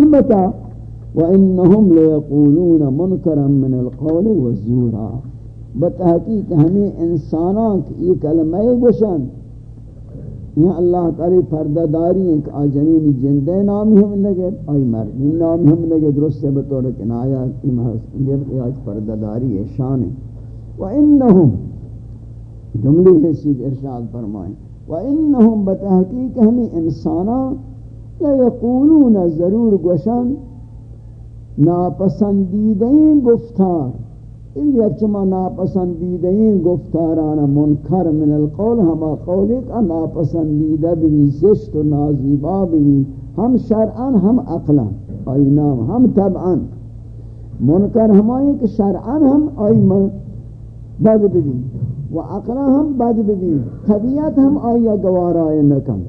البتہ وَإِنَّهُمْ لَيَقُولُونَ مُنْكَرًا مِنَ الْقَوْلِ وَالزُّورَا بتحقیق ہمیں انسانوں کی یہ کلمہ گوشن۔ یہ اللہ تعالی پردہ داری ہیں کہ آجنین جندے نامی ہم لگے آئی مردین نامی ہم لگے درست سے بطور کنایا یہ آج پردہ داری ہے، شان ہے۔ وَإِنَّهُمْ جملی حیثیت ارشاد فرمائیں وَإِنَّهُمْ بتحقیق ہمیں انسانوں لَيَقُولُونَ ضرور گوشن ناپسندیدین گفتار این یکچما ناپسندیدین گفتارانا منکر من القول ہما قولی کا ناپسندیدہ بھی زشت و نازیبا بھی ہم شرعن ہم عقلا. آئی نام ہم طبعا. منکر ہمائی کہ شرعن ہم آئی بد بھی و عقلا ہم بد بھی طبیعت ہم آئی گوارا نکم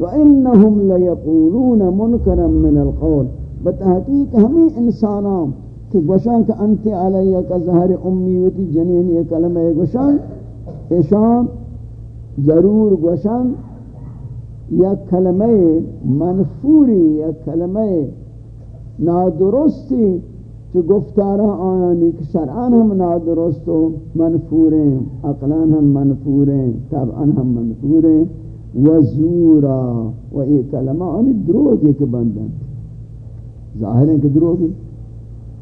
وَإِنَّهُمْ لَيَقُولُونَ مُنْكَرًا مِنَ الْقَوْلِ بتحقیق ہمیں انسانوں کہ گوشان کہ انت علیہ کا ظہر امی وتی جنین یہ کلمہ گوشان اشان ضرور گوشان یا کلمہ منفوری، یا کلمہ نادرستی کہ گفتارہ آیانی کہ شرعان ہم نادرست و منفوریں اقلان ہم منفوریں طبعان ہم منفوریں۔ وزورا و یہ کلمہ آنی دروگ ایک بندن ظاہر ہے کہ دروگی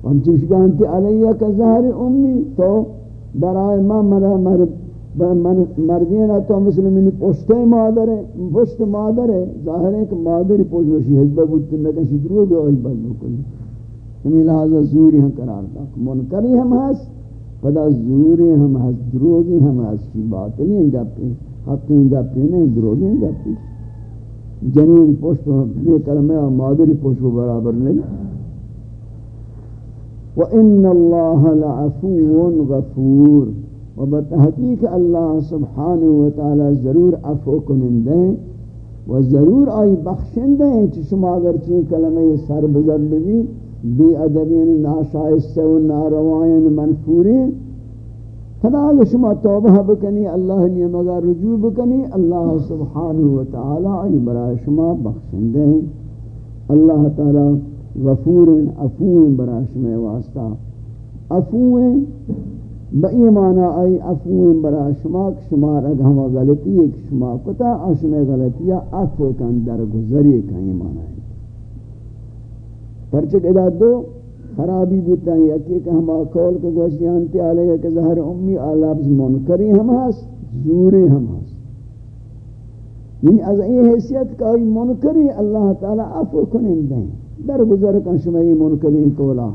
ہم چوشکا انتی علیہ کا ظاہر امی تو برائے ما مرا مرد مردین تو مثل منی پشت مادر ہے پشت مادر ہے ظاہر ہے کہ مادر پشت وشی حجبہ بودتی نکشی دروگ آئی بلو کلی ہمیں یعنی لہذا زوری ہم قرار دا منکری ہم ہس پدا زوری ہم ہس دروگی ہم ہس کی بات نہیں گپی. حقین گپی نہیں دروگین گپی جنین پشت یہ کلمہ مادری پشت برابر نہیں۔ وَإِنَّ اللَّهَ لَعَفُوٌ غَفُورٌ۔ و بتحقیق اللہ سبحانہ وتعالی ضرور عفو کنندیں و ضرور آئی بخشندیں چی شما اگر چین کلمہ سر بزر بھی بی ادبین یعنی ناشائستہ و ناروائن منفورین۔ خدا شما توبہ بکنی، اللہ نے مگا رجوع بکنی. اللہ سبحانہ وتعالی ای برای شما بخشندے ہیں اللہ تعالی غفور عفو برای شما واسطہ. عفو بئی معنی ای عفو برای شما کہ شما رگ ہم غلطی ایک شما کتا شما غلطیہ عفو کن در گزری کن معنی ہے پرچک ادا دو خرابی بوتا ہے یکی کہ ہما کول کو گوشیانتی علیہ کہ ظہر امی آلابز منکری ہم ہاس زوری ہم ہاس یعنی از این حیثیت کا ای منکری اللہ تعالی عفو کنن دیں در گزر کن شما ای منکری کولا.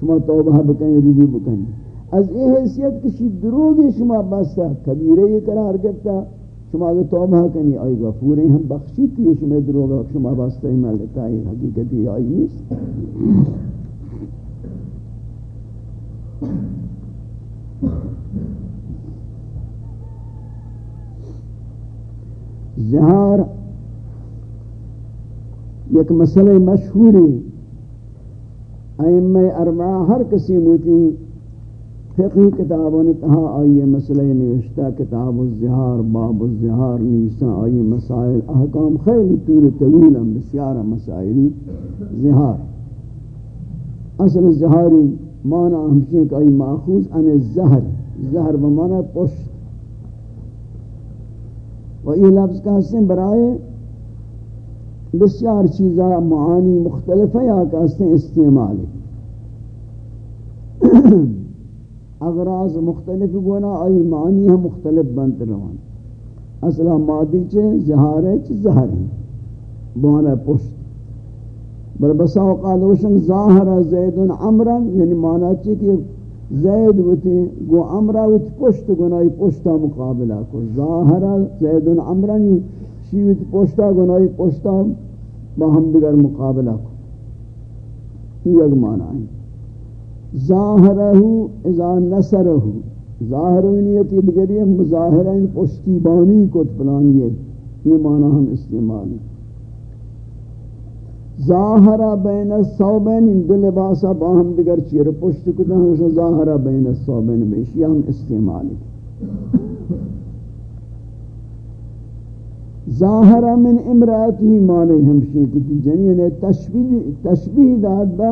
شما توبہ بکنی، رجوع بکنی. از این حیثیت کشی دروگی شما بستا کبیرے یہ قرار گفتا شما اگر توبہ کنی آئی غفور ہیں ہم بخشی تھی شما دروگا شما بستا ہی ملتا ہے حقیقتی آئی نیست. زہار ایک مسئلہ مشہور ہے۔ ائمہ اربعہ ہر کسی موتی فقہی کتابوں نے تہا آئیے مسئلہ نوشتہ کتاب الزہار، باب الزہار نوشتہ آئیے مسائل، احکام خیلی طور طویل ہم بسیارہ مسائلی زہار۔ اصل زہاری معنی ہمشہ کہ آئی ماخوذ ان الزہر زہر بمعنی پشت۔ و یہ لفظ کا حسن برائے بسیار چیزا معانی مختلف ہے یا کہ حسن استعمال اغراض مختلف گونا آئی معنی ہم مختلف بنت روان۔ اصلا مادی چے، زہار ہے چے زہر ہے بوانا پشت۔ بل بسا اوقات وشن ظاہر زید عمرا یعنی معنی چے کہ زید وتی گو امرا وت پشت گنائی پشتا مقابلہ کو ظاہر زید عمرانی شیوت پشتا گنائی پشتا با ہم دیگر مقابلہ کو یہ معنی ہے۔ ظاہرہ اذا نصرہ ظاہر یہ نیتی دیگری مظاہرہ پشتی بانی کو پلان یہ۔ یہ معنی ہم استعمال ہیں۔ ظاہرہ بین الصوبین ان دل باسا باہم دیگر چیر پشت کتا ہم ظاہرہ بین الصوبین بیشی ہم استعمال ظاہر من امراتی مانے ہمشی کی جنین تشبیح داد با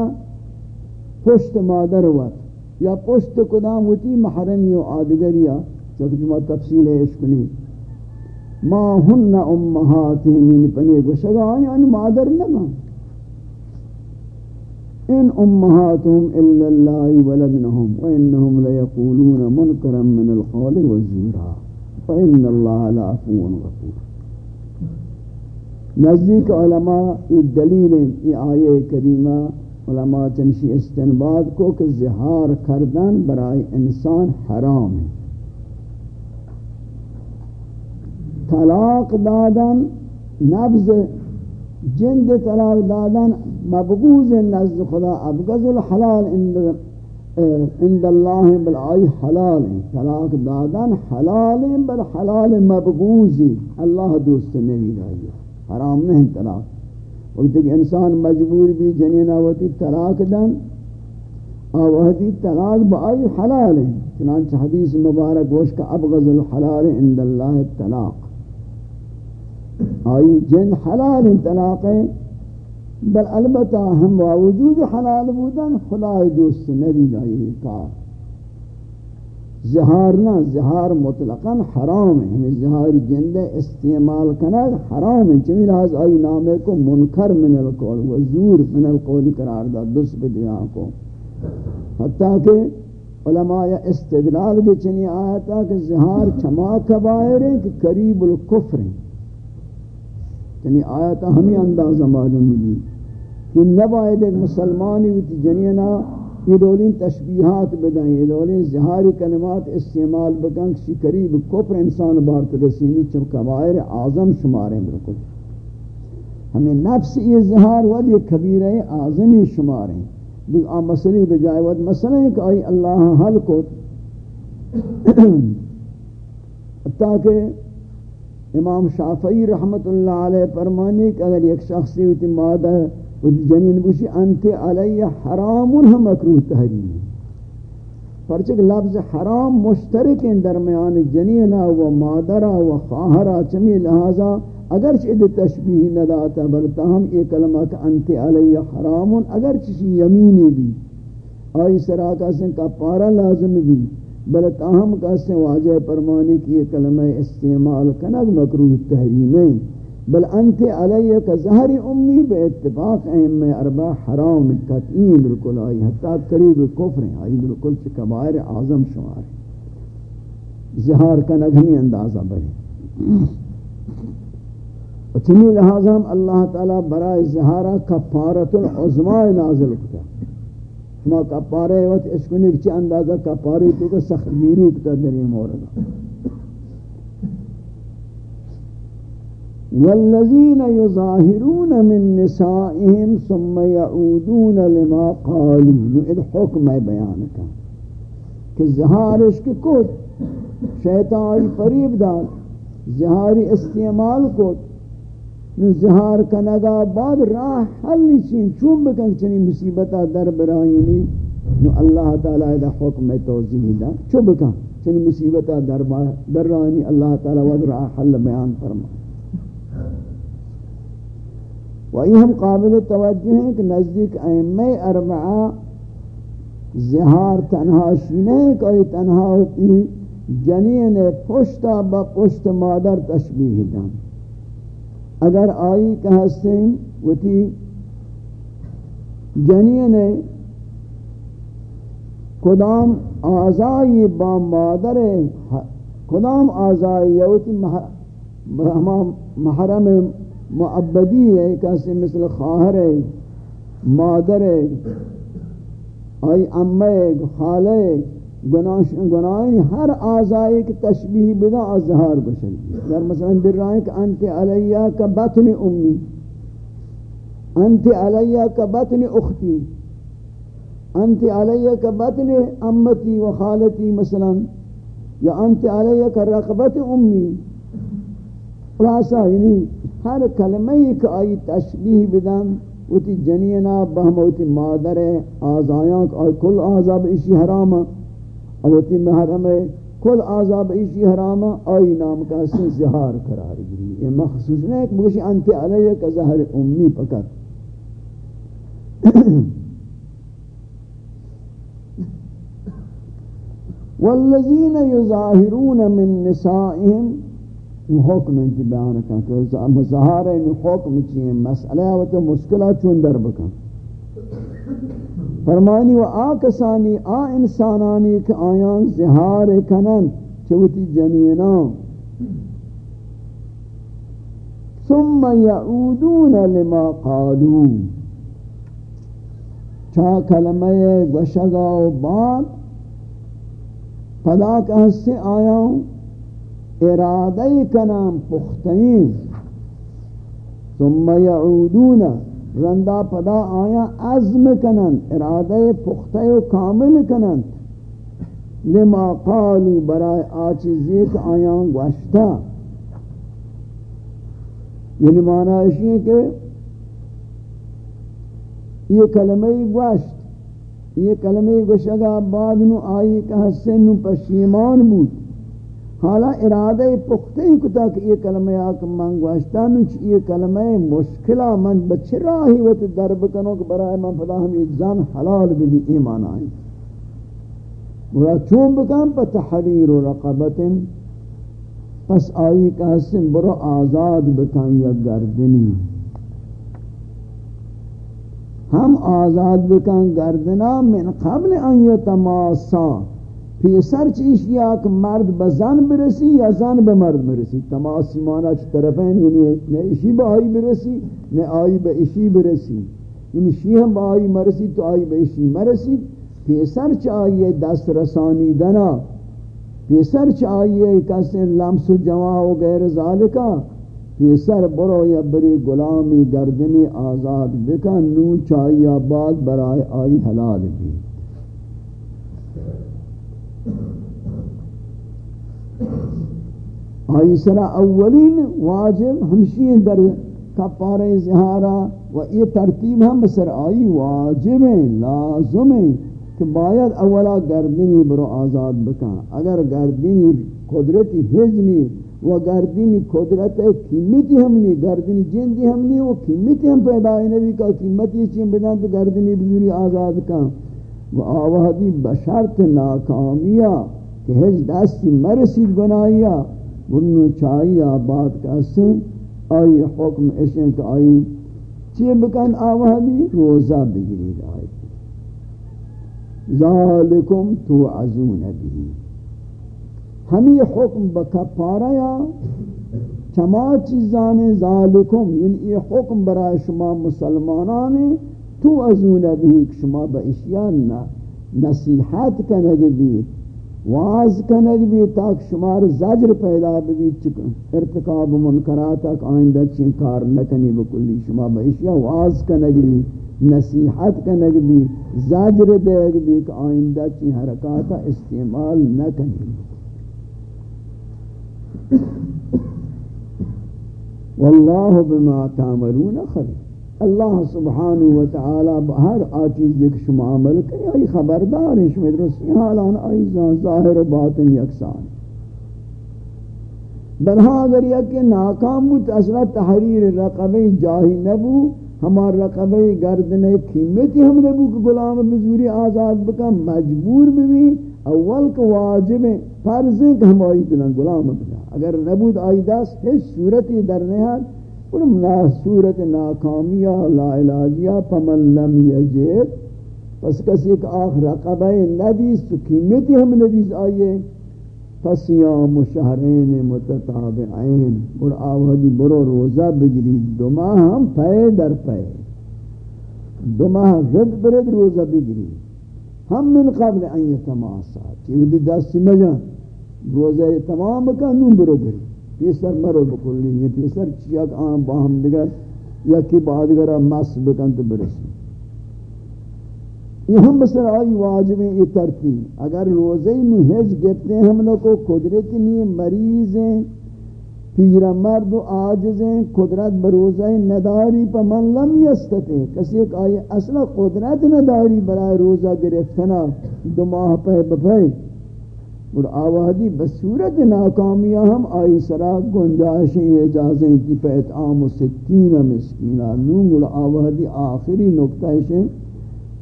پشت مادر وقت یا پشت کدام ہوتی محرمی و آدگریا چونکہ جمع تفصیل ہے عشقنی ما ہن امہاتهم من پنے گوشگان یعنی مادر نما ان امہاتهم الا اللہ ولدنهم وانہم لیقولون منکرا من القول والزورا فإن اللہ لعفو غفور. نزدیک علماء یہ دلیل یہ آیے کریمہ، علماء چنشی استنباد کو کہ زہار کردن برائے انسان حرام ہے. طلاق دادن نبز جند طلاق دادن مبغوز نزد خدا، ابغض الحلال عند اللہ بالآئی حلال طلاق دادن حلال بالحلال مبغوزی اللہ دوست نبی دائیہ حرام نہیں طلاق. وقت کہ انسان مجبور بھی جنینا ہوتی طلاق دن آوہدی طلاق بآئی حلال ہے. چنانچہ حدیث مبارک گوش کا ابغض الحلال عند اللہ طلاق. آئی جن حلال طلاق ہے بل البتہ ہم وجود حلال بودن خدا دوست نبی دائی کار زہار نہ، زہار مطلقاً حرام ہے۔ ہمیں زہار جند استعمال کرنا حرام ہے۔ چمی لحاظ آئی نامے کو منکر من القول وزور من القول قرار دا دس بدیا کو۔ حتیٰ کہ علماء استدلال کے چنی آیتا کہ زہار چما کبائر ہیں کہ قریب الکفر ہیں۔ یعنی چنی آیتا ہمیں اندازہ معلوم بھی کہ نبائد ایک مسلمانی ہوتی جنینا یہ دولین تشبیحات بدائیں، یہ دولین زہاری کلمات استعمال بکن کسی قریب کفر انسان بارت رسینی چون کبائر اعظم شماریں بلکل ہمیں نفس یہ زہار ود یہ کبیر اعظمی شماریں دیکھ آم مسئلہ بجائے ود مسئلہ ہے کہ آئی اللہ حل کو تاکہ امام شافعی رحمت اللہ علیہ فرمانی کہ اگر ایک شخصی ہوتی مادہ جنین بوشی، انت علی حرام ہم مکروہ تحریم۔ ہے پرچک لفظ حرام مشترک ان درمیان جنینہ و مادرہ و خواہرہ، چمی لہذا اگرچہ تشبیح نداتا بلتا ہم یہ کلمہ کہ انت علی حرام، اگرچہ یمینی بھی، آئی سراکہ سے کپارہ لازم بھی۔ بلتا ہم کہتے واجہ پرمانی کی یہ کلمہ استعمال کنگ مکروہ تحریم ہے بل انت علیہ کا ظہر امی بے اتفاق اہم اربع حرام قطعی بالکل آئی، حتی قریب کفر ہیں آئی، بالکل چھ کبائر اعظم شمار ہیں۔ ظہار کا نگمی اندازہ بڑھے اتنی لہذا ہم اللہ تعالی برائے ظہارہ کفارت العظماء نازل کتا۔ شما کفارے وقت اس کو نیک چھ اندازہ کفاری تو کہ سخگیری کتا دری موردہ والذین یظاہرون من نسائهم ثم یعودون لما قالوا۔ یہ حکم ہے بیان کا کہ زہار عشق کو شیطان فریب دار زہاری استعمال کو زہار کنگا، بعد راہ حل چین، چون بکن چنی مصیبتہ در برائنی نو اللہ تعالی دا حکم توضیح دا. چون بکن؟ چنی مصیبتہ در برائنی اللہ تعالی ود راہ حل بیان فرما. و وہی ہم قابل توجہ ہیں کہ نزدیک ائمہ اربعہ زہار تنہا شینے کوئی تنہا ہوتی جنین پشتا با پشت مادر تشبیح دن. اگر آئی کہ ہستیں وتی جنین کدام آزائی با مادر کدام آزائی یوتی محرم معبدی ہے کیسے مثل خواہر ہے، مادر ہے، آئی امہ ہے، خالہ ہے گناہی ہر آزائی کی تشبیح بدا ازہار بشن۔ در مثلا در رہا ہے کہ انت علیہ کا بطن امی۔ انت علیہ کا بطن اختی۔ انت علیہ کا بطن امتی و خالتی مثلا۔ یا انت علیہ کا رقبت امی۔ خلاصہ یعنی ہر کلمہ ایک آئی تشبیح بدن، وتی جنینا بہموتی مادر آزایاں اور کل آزاب اسی حرام اوتی محرم کل آزاب اسی حرام آئی نام کا سن زہار قرار گری۔ یہ مخصوص نہیں کہ بگوشی انت علیہ کا ظہر امی پکت والذین یظاہرون من نسائهم حکم انتی بیان کن کہ مظاہر ان حکم چیئے مسئلہ و تو مشکلہ چون در بکن۔ فرمانی و آکسانی آ انسانانی کہ آیان زہار کنن چوتی جنینان ثم يعودون لما قالوا چا کلمہ گوشگا و بعد پدا کہ سے آیا ارادہ کنام پختین ثم يعودون رندا پدا آیا عزم کنن ارادہ پختہ و کامل کنن لما قالوا برای آچیزی کہ آیا گوشتا یعنی معنی ہے کہ یہ کلمہ گوشت یہ کلمہ گوشگا بعد نو آئی کہ حسن نو پشیمان بود. حالا ارادہ پختے ہی کتا کہ یہ کلمہ آکا من گوشتا نو یہ کلمہ مشکلہ من بچے راہی وقت درب کنو کہ برای من پدا ہم یہ زن حلال بھی ایمان آئی۔ مرا چون بکن پا تحریر و رقبتن، پس آئی کا حسن برو آزاد بکن یا گردنی۔ ہم آزاد بکن گردنا من قبل ان یتماسا۔ پیسر چیش یا کہ مرد بزن برسی یا زن بمرد برسی؟ تماسی مانا چی طرفین؟ یعنی نہ اشی با آئی برسی نہ آئی با اشی برسی. یعنی شی ہم با آئی مرسی، تو آئی با اشی مرسی. پیسر چاہیے دست رسانی دنا پیسر چاہیے کسی لمس جوا و غیر ذالکا پیسر برو یا بری غلامی گردنی آزاد بکن نو چاہیے بعد برائے آئی حلال بھی آئی سرا اولین واجب ہمشی در کپار زہارا و یہ ترتیب ہم بسر آئی واجب ہیں لازم ہیں کہ باید اولا گردنی برو آزاد بکن۔ اگر گردنی قدرتی ہجنی و گردنی قدرت قیمتی ہم نہیں گردنی جندی ہم نہیں وہ قیمتی ہم پیدا ہے نبی کا، قیمتی چین بدن تو گردنی بدوری آزاد کن۔ و آوہدی بشرط ناکامیا کہ ہج دستی مرسید بنایا، بنو چاہی آباد کا سن آئی حکم اشن کہ آئی چی بکن آوہدی؟ روزہ بگری آئی۔ ذالکم توعزون بھی ہمیں حکم بکپارا یا چما چیزان ذالکم یعنی یہ حکم برای شما مسلمانان تو ازون بھی شما با اشیان نصیحت کنگ بھی واز کنگ بھی تاک شمار زجر پیدا بھی چکن ارتقاب منکرات تک آئندہ چنکار نکنی بکلی شما با اشیان واز کنگ بھی، نصیحت کا نگ بھی زاجر دے بھی کہ آئندہ چی حرکات استعمال نہ کریں واللہ بما تعملون خبیر۔ اللہ سبحانہ وتعالی ہر آچیز دیکھ شما عمل کریں آئی خبردار ہیں شما درستی حالان، آئی ظاہر و باطن یکسان بلہا اگر یک ناکام بود، اصلا تحریر رقبی جاہی نبو، ہمار رقبہ گردن قیمتی ہم نے بو غلام مزوری آزاد بکا، مجبور بھی اول کو واجب فرض ہے کہ ہم آئی بنا غلام بنا۔ اگر نبود آئی دس ہے صورتی در نہاد اور نا صورت ناکامیہ لا علاجیہ فمن لم یجد، پس کسی ایک آخر رقبہ ندیس تو قیمتی ہم ندیس آئیے فسیام شہرین متتابعین، اور آوہدی برو روزہ بگری دو ماہ ہم پے در پے دو ماہ رد برد روزہ بگری ہم من قبل ان یتماسا. چیوی دستی مجان؟ روزہ تمام بکن نون برو بری پیسر مرو بکلی یہ پیسر چیک آن باہم دگر یکی بعد مس بکن تو برسی. یہ ہم بسر آئی واجب ہیں یہ ترتیب. اگر روزے میں حج گفتے ہیں ہم لوگ کو قدرت نہیں مریض ہیں پیر مرد و آجز ہیں قدرت بروزہ نداری، پا من لم یستتے کسی ایک آئی اصلا قدرت نداری برای روزہ گرفتنا دو ماہ پہ بپے اور آوادی بصورت ناکامیہ ہم آئی سرا گنجائشیں اجازیں تی پیت عام و ستین مسکینہ نوم اور آوادی آخری نکتہ ہے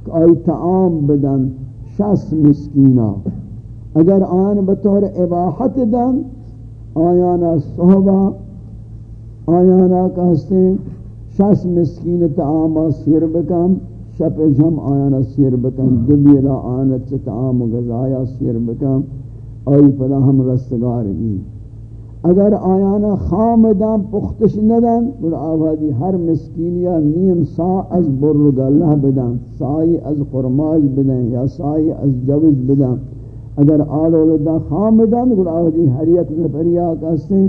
کہ آئی تعام بدن شس مسکینہ۔ اگر آن بطور اباحت دن آیانا صحبہ آیانا کہستے شس مسکین تعام سیر بکم شپ جم آیانا سیر بکم دبیرا آنت تعام غذایا سیر بکم آئی پدا ہم رستگار بھی اگر آیانا خام دام پختش ندن بل آبادی ہر مسکین یا نیم سا از برگ اللہ بدن، سائی از قرماج بدن یا سائی از جوج بدن۔ اگر آلو دا خام دن بل آبادی ہر یک نفریا کستے،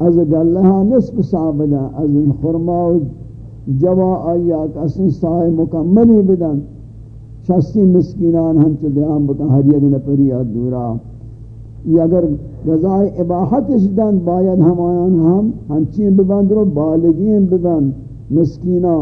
از گلہا نصف سا بدن، از خرماج جوا آیا کستے، سائی مکملی بدن۔ شستی مسکینان ہم چلے بکن ہر یک نفریا دورا۔ یا اگر غذائے اباحتش دن، باید ہم آیان ہم ہنچین ببند رو بالگی بالگین ببند مسکینہ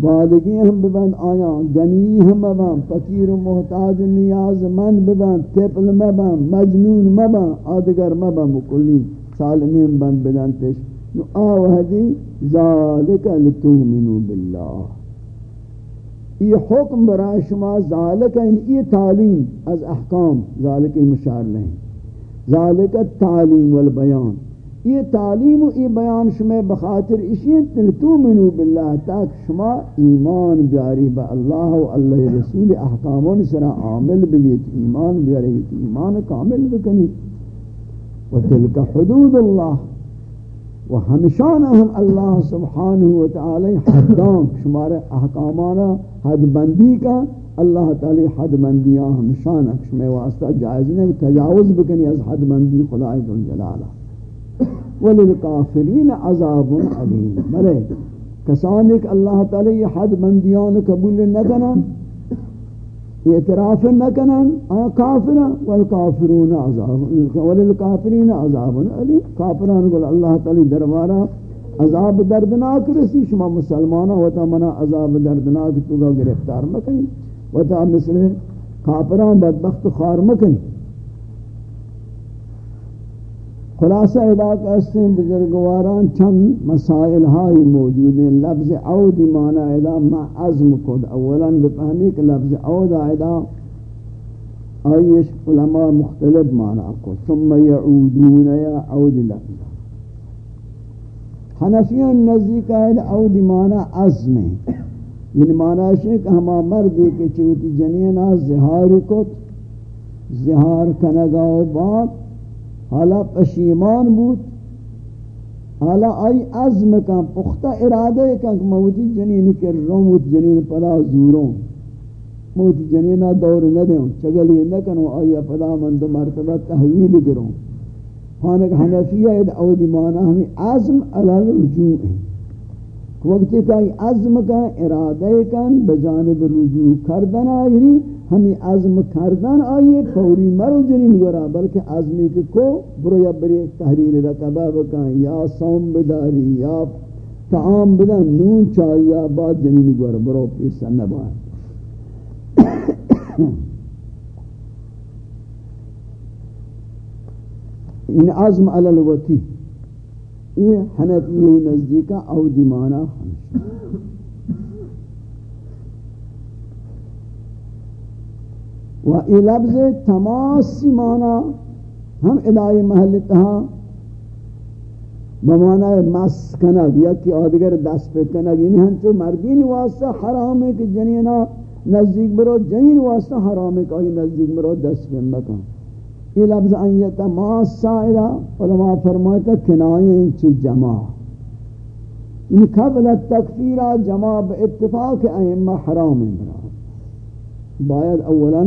بالگین ہم ببند آیان گنی ہم ببند، فقیر و محتاج و نیاز مند ببند تپل مبند، مجنون مبند، آدگر مبند، مکلی سالمین بند بدن تش. نو آوہدی ذالک لتومنو باللہ. یہ حکم برای شما ذالک ان یہ تعلیم از احکام، ذالک مشار نہیں ذالک التعلیم والبیان۔ یہ تعلیم و یہ بیان شما بخاطر اشیت تو منو باللہ تاک شما ایمان بیاری با اللہ و اللہ رسول احکامون سرا عامل بیت ایمان بیاری بیت ایمان کامل بکنی۔ و تلک حدود اللہ۔ و ہمشان ہم اللہ سبحانہ و تعالی حدام شمار احکامانا حد بندی کا اللہ تعالی حد بندیاں ہمشان اکشمے واسطہ جائز نہیں، تجاوز بکنی از حد بندی خدای ذوالجلالہ وللکافرین عذاب علیم۔ بلے کسانک اللہ تعالی حد بندیان قبول نہ کنن اعتراف نہ کنن آ کافر والکافرون عذاب، وللکافرین عذاب علیم۔ کافران کو اللہ تعالی دربارہ عذاب دردناک رسی، شما مسلمانہ ہوتا منا عذاب دردناک تو گا گرفتار مکنی ہوتا مثل کافران بدبخت خار مکنی. خلاصہ ادا کرتے بزرگواران، چند مسائل ہائی موجود ہیں۔ لفظ عود معنی ادا، ما عزم کد۔ اولا بفہمی کہ لفظ عود ادا، آئیش علماء مختلف معنی کو ثم یعودون یا عود لفظ۔ حنفیان نزدیک ہے عود معنی عزم ہے من یعنی معنی ہے کہ ہما مرد کے چوتی جنینا زہار کت، زہار کنگاو بات حالا پشیمان بود، حالا آئی عزم کا پختہ ارادہ کا کہ موتی جنین کر رہوں موتی جنین پدا زوروں۔ موتی جنینہ دور نہ دیں چگلی نہ کنو آئی پدا من دو مرتبہ تحویل کروں خانک حنفیہ اد اودی مانا ہمیں عزم علی رجوع ہے۔ وقتی کہ عزم کا ارادہ کن بجانب رجوع کردن آئی ہمیں عزم کردن آئیے فوری مرو جنین گورا بلکہ عزمی کے کو برو یا بری تحریر رقبہ بکن یا سوم بداری، یا تعام بدن، نون چاہی یا بعد جنین گورا برو پیسا نبائے ان عزم علی الوتی یہ حنفی نزدیکا او دیمانا خمش و ای لفظ تماسی مانا ہم ادائی محل تہا بمانا مس کنگ یا کہ آدگر دست پہ کنگ. یعنی ہم چو مردین واسطہ حرام ہے کہ جنینا نزدیک برو، جنین واسطہ حرام ہے کہ آئی نزدیک برو دست پہ مکان یہ لفظ ان یتماسا الہ علماء فرماتا کنائیں چی جمع۔ ان قبل التکفیرہ جمع باتفاق ائمہ حرام ہے باید اولا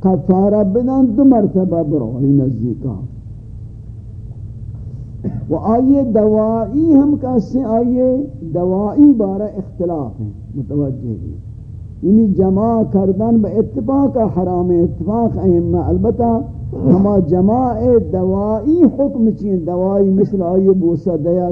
کفارہ بدن دو مرتبہ برو ہی نزدیکا و آئیے دوائی ہم کہتے ہیں آئیے دوائی بارہ اختلاف ہیں، متوجہ بھی یعنی جمع کردن با اتفاق حرام، اتفاق اہم البتہ ہما جمع دوائی حکم چین دوائی مثل آئیے بوسہ دیا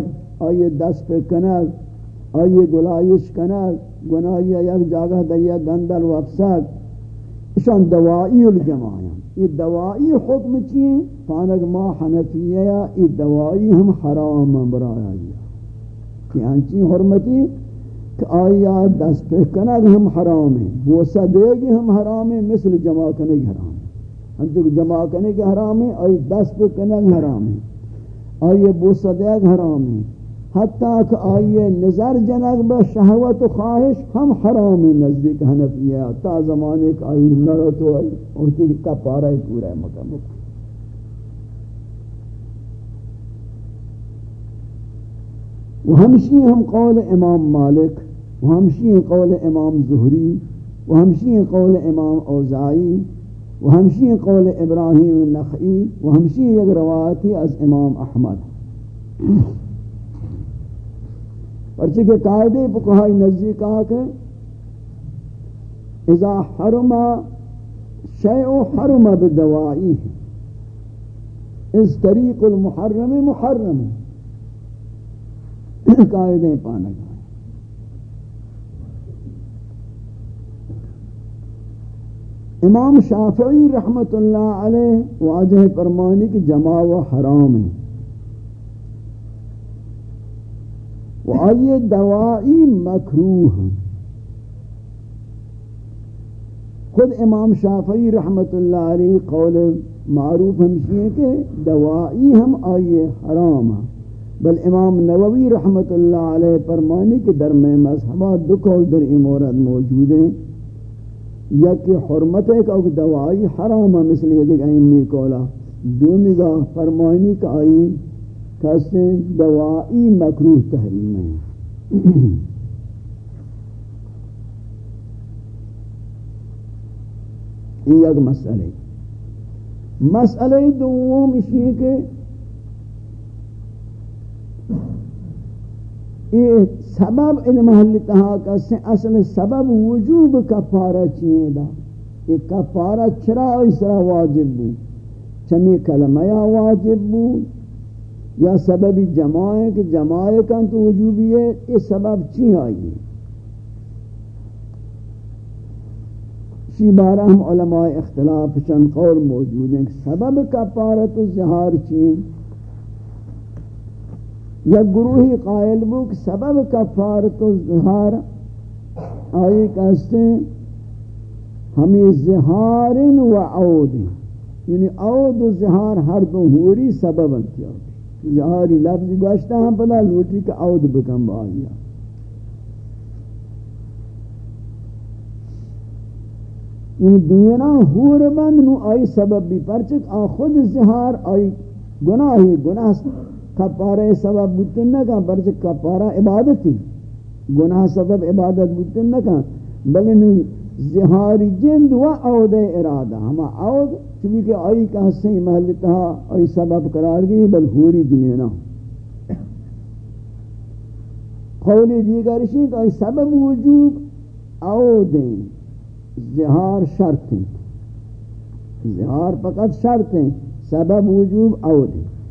آئیے دست پہ کنک آئیے گلائش کنک گناہی یک جاگہ دریا گندل وفسک اشان دوائی الجماعی یہ دوائی حکم چیئے پانک ما حنفیہ یا یہ دوائی ہم حرام برایا کہ یعنی انچی حرمتی؟ کہ آیا دست پہ کنگ ہم حرام ہیں بوسہ دے گی ہم حرام ہیں مثل جمع کنگ حرام. ہم تو جمع کنگ حرام ہیں آئی دست کنگ حرام ہیں آئی بوسہ دے حرام ہیں حتیٰ کہ آئیے نظر جنگ با شہوت و خواہش ہم حرام نزدیک حنفیہ۔ تا زمانے کا آئی نرو تو آئی اونتی کا پارا ہی پورا ہے مکمل وہ ہمشی ہم قول امام مالک، وہ ہمشی قول امام زہری، وہ ہمشی قول امام اوزائی وہ ہمشی قول ابراہیم النخعی وہ ہمشی یک روایتی از امام احمد. پرچہ کہ قاعدے فقہائی نزدیک آکے اذا حرم شیء حرم بدوائی اس طریق المحرم محرم. قاعدے پانا گا امام شافعی رحمت اللہ علیہ واجہ فرمانی کی جمع و حرام ہے۔ و آئیے دوائی مکروح خود امام شافعی رحمت اللہ علیہ قول معروف ہمشی ہے کہ دوائی ہم آئیے حرام بل امام نووی رحمت اللہ علیہ فرمانی کے در میں مذہبہ دو قول در امورت موجود ہیں۔ یا کہ حرمت ہے کہ دوائی حرام مثل یہ دیکھ ایمی قولا دو نگاہ فرمانی کا آئی کسے دوائی مکروح تحریم ہے یہ ایک مسئلہ مسئلہ دوم اسی ہے کہ یہ سبب ان محل تہا کسے اصل سبب وجوب کفارہ چیئے دا۔ یہ کفارہ چرا اسرا واجب بو۔ چمی کلمہ یا واجب بو۔ یا سبب جماع کہ جماع کن تو وجوبی ہے۔ یہ سبب چی آئی اسی بارہ ہم علماء اختلاف چند قول موجود ہیں۔ سبب کا پارت و زہار چین یا گروہی قائل بو کہ سبب کا پارت و زہار آئی کہتے ہیں ہمیں زہار و عود یعنی عود و زہار ہر دو ہوری سبب انتیا ہوتی جہاری لفظ گوشتا ہم پدا لوٹی کا عود بکم بایا ان یعنی دینا ہور بند نو آئی سبب بھی پرچک آ خود زہار آئی گناہی گناہ سبب کپارے سبب بودتن نکا پرچک کپارہ عبادتی گناہ سبب عبادت بودتن نکا بلن زہاری جند و عود ارادہ۔ ہما عود چمی کہ آئی کا حسین محل تہا آئی سبب قرار گئی، بل ہوری دنیا نہ قولی دیگر اسی کہ آئی سبب وجوب عودیں زہار شرط ہیں۔ زہار فقط شرط ہیں، سبب وجوب عود عودیں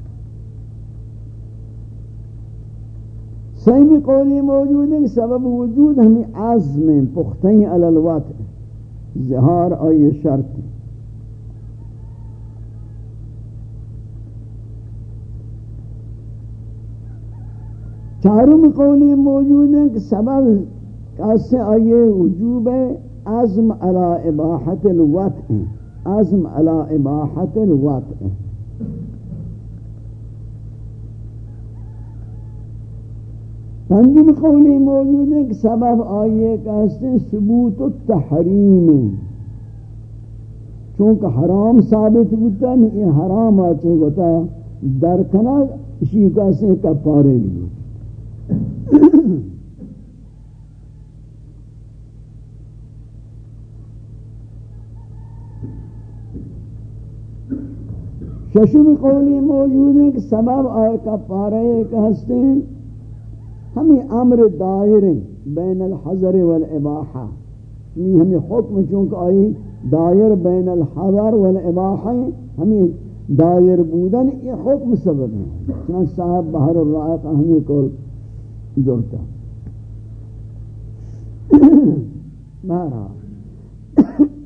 سیمی قولی موجود ہے سبب وجود ہمیں عزم پختیں علی الوات زہار آئی شرط. چارم قولی موجود ہے سبب کیسے آئیے وجوب ہے عزم علی اباحت الوط عزم علی اباحت الوط پنجم جی قولی موجود ہے کہ سبب آئیے کیسے ثبوت التحریم چونکہ حرام ثابت ہوتا نہیں یہ حرام آتے ہوتا درکنا اسی کہتے کیسے کپارے نہیں ششم قولی موجود ہے کہ سبب آئے کا پارے ایک ہستے ہیں ہمیں امر دائر بین الحضر والعباحہ ہمیں ہمیں حکم چونکہ آئی دائر بین الحضر والعباحہ ہمیں دائر بودن یہ حکم سبب ہے۔ چنانچہ صاحب بحر الرائق ہمیں کول جوڑتا۔ بہرحال۔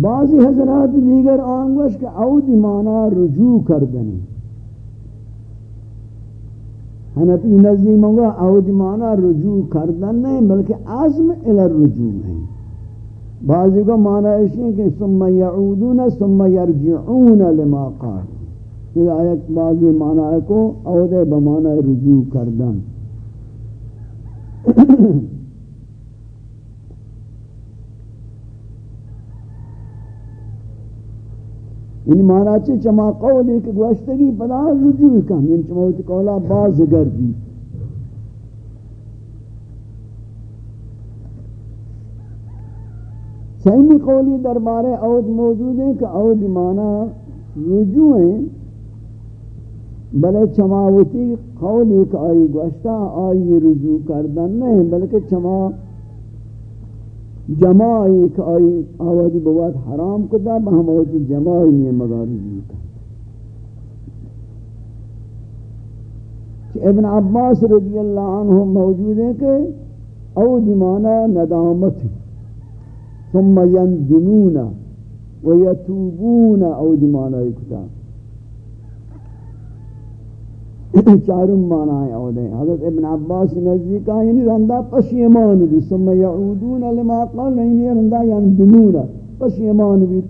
بعضی حضرات دیگر آنگوش کہ عودی مانا رجوع کردنی. حنفی نزدی مانگا عودی مانا رجوع کردن نہیں بلکہ عزم الى رجوع ہے. بعضی کو مانا ہے کہ ثم یعودون، ثم یرجعون لما قال. یہ آیت بعضی مانا ہے کو عودے بمانا رجوع کردن. یعنی مانا چی چما قول ایک گوشتگی پدا رجوع کن. یعنی چما ہوتی قولا باز گردی. سہمی قولی دربار عود موجود ہے کہ عود مانا رجوع ہیں. بلے چماوتی قول ایک آئی گوشتا، آئی رجوع کردن نہیں، بلکہ چما جماعی کہ آئی آوازی بواد حرام کتا بہم آوازی جماعی نہیں مگاری جیتا کہ ابن عباس رضی اللہ عنہ موجود ہے کہ او دمانا ندامت ثم یندنون ویتوبون او دمانا کتا چارم معنی ہے اور حضرت ابن عباس نزدیک یعنی رندہ پشیمان بھی، ثم یعودون لما قال یعنی رندہ یعنی دمون پشیمان بھی۔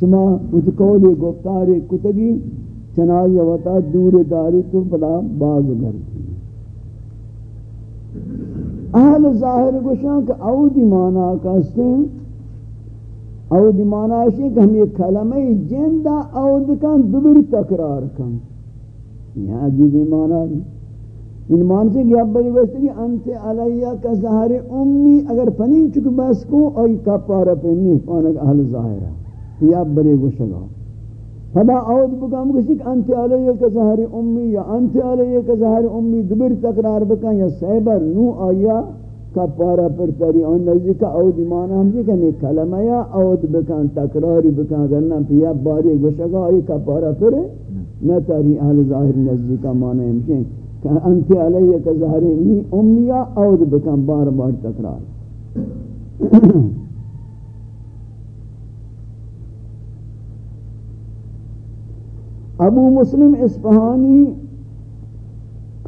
ثم متقول گفتار کتگی چنائی وطا دور داری تو بلا باز گردی اہل ظاہر گوشان کہ اودی معنی کہتے ہیں۔ اودی معنی ہے کہ ہم یہ کلمہ جندہ اود کن دوبری تکرار کن۔ یہ عجیب معنی ہے ان مان سے کہ اب بڑی وقت کہ انت علیہ کا ظاہر امی اگر پنین چک بس کو اوی کپارا پنی پانک اہل ظاہرہ۔ یہ اب بڑی گوشگا فدا عود بکام کسی کہ انت علیہ کا ظاہر امی یا انت علیہ کا ظاہر امی دبر تقرار بکن یا سیبر نو آیا کپارا پر تری اون نزدیک کا عود معنی ہم جی کہ کلمہ یا عود بکن تقراری بکن کرنا پیا باری گوشگا ای کپارا پر نہ تاری اہل ظاہر نزدی کا معنی ہمشیں کہ انت علیہ کا ظاہر امیہ عود بکن بار بار تکرار. ابو مسلم اسفہانی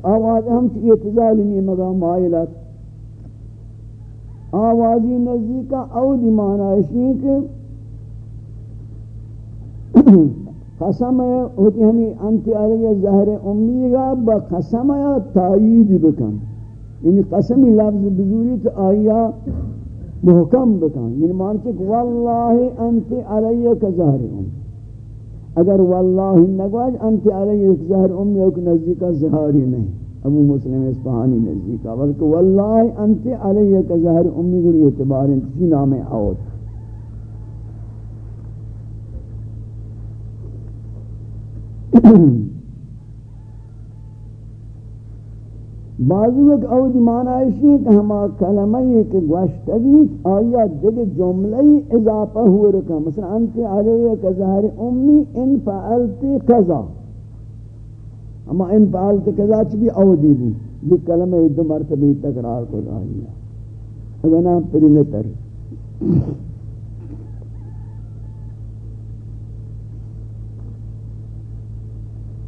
آواز ہم کی اتزال نہیں مگا مائلت آوازی نزدی کا عود معنی ہے کہ قسم ہے ہوتی ہمیں انت علیہ ظاہر امی گا با قسم یا تائید بکن. یعنی قسمی لفظ بزوری تو آیا محکم بکن. یعنی مانتے کہ واللہ انت علیہ کا ظاہر امی اگر واللہ نگواج انت علیہ ظاہر امی اوک نزدیکا ظاہری نہیں ابو مسلم اسفہانی نزدیکا بلکہ واللہ انت علیہ کا ظاہر امی گوڑی اعتبار انتی نام عود بعضی وقت اود معنی ہے کہ ہما کلمہ یہ کہ گوشتگی آیا دیکھ جملہی اضافہ ہوا رکھا مثلا انت علیہ کا امی ان فعلت قضا اما ان فعلت قضا چی بھی اودی بو یہ کلمہ دو مرتبہ تکرار کو رہی ہے اگر نا پرینتر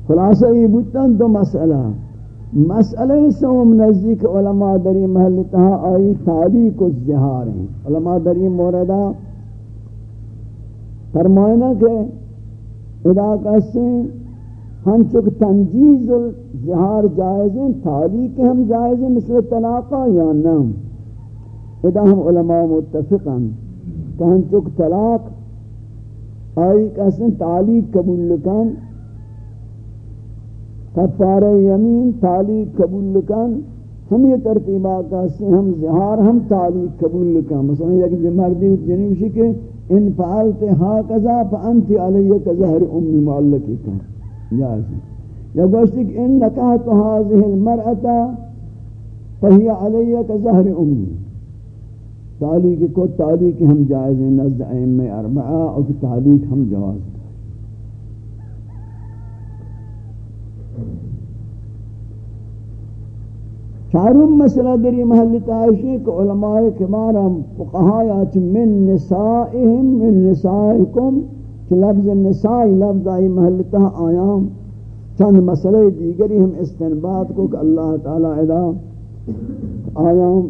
خلاصہ یہ بودتاں دو مسئلہ مسئلہ سوم نزدیک علماء دری محل تہا آئی تعلیق الزہار ہیں۔ علماء دری موردہ فرمائنا کہ ادا کہتے ہم چک تنجیز الزہار جائز ہیں، تعلیق ہم جائز ہیں، مثل طلاقہ یا نام ادا ہم علماء متفقاً کہ ہم چک طلاق آئی کہتے ہیں، تعلیق قبول لکن کفار یمین تعلیق قبول لکن ہم یہ ترتیبات سے ہم زہار ہم تعلیق قبول لکن مثلا یک مردی جنیوشی کہ ان فعلت ہا کذا فانت علی کظہر امی معلقی کن۔ یا گوشتی کہ ان نکاحت هذه المرأة فهي علی کظہر امی تعلیق کو تعلیق ہم جائز ہیں، نزد ائمہ اربعہ، اور تعلیق ہم جواز چارم مسئلہ دری محل تعیشی کہ علماء کبارا فقہایا چھ من نسائهم من نسائکم چھ لفظ نسائی لفظ آئی محل تہ آیام۔ چند مسئلہ دیگری ہم استنباد کو کہ اللہ تعالی ادا آیام۔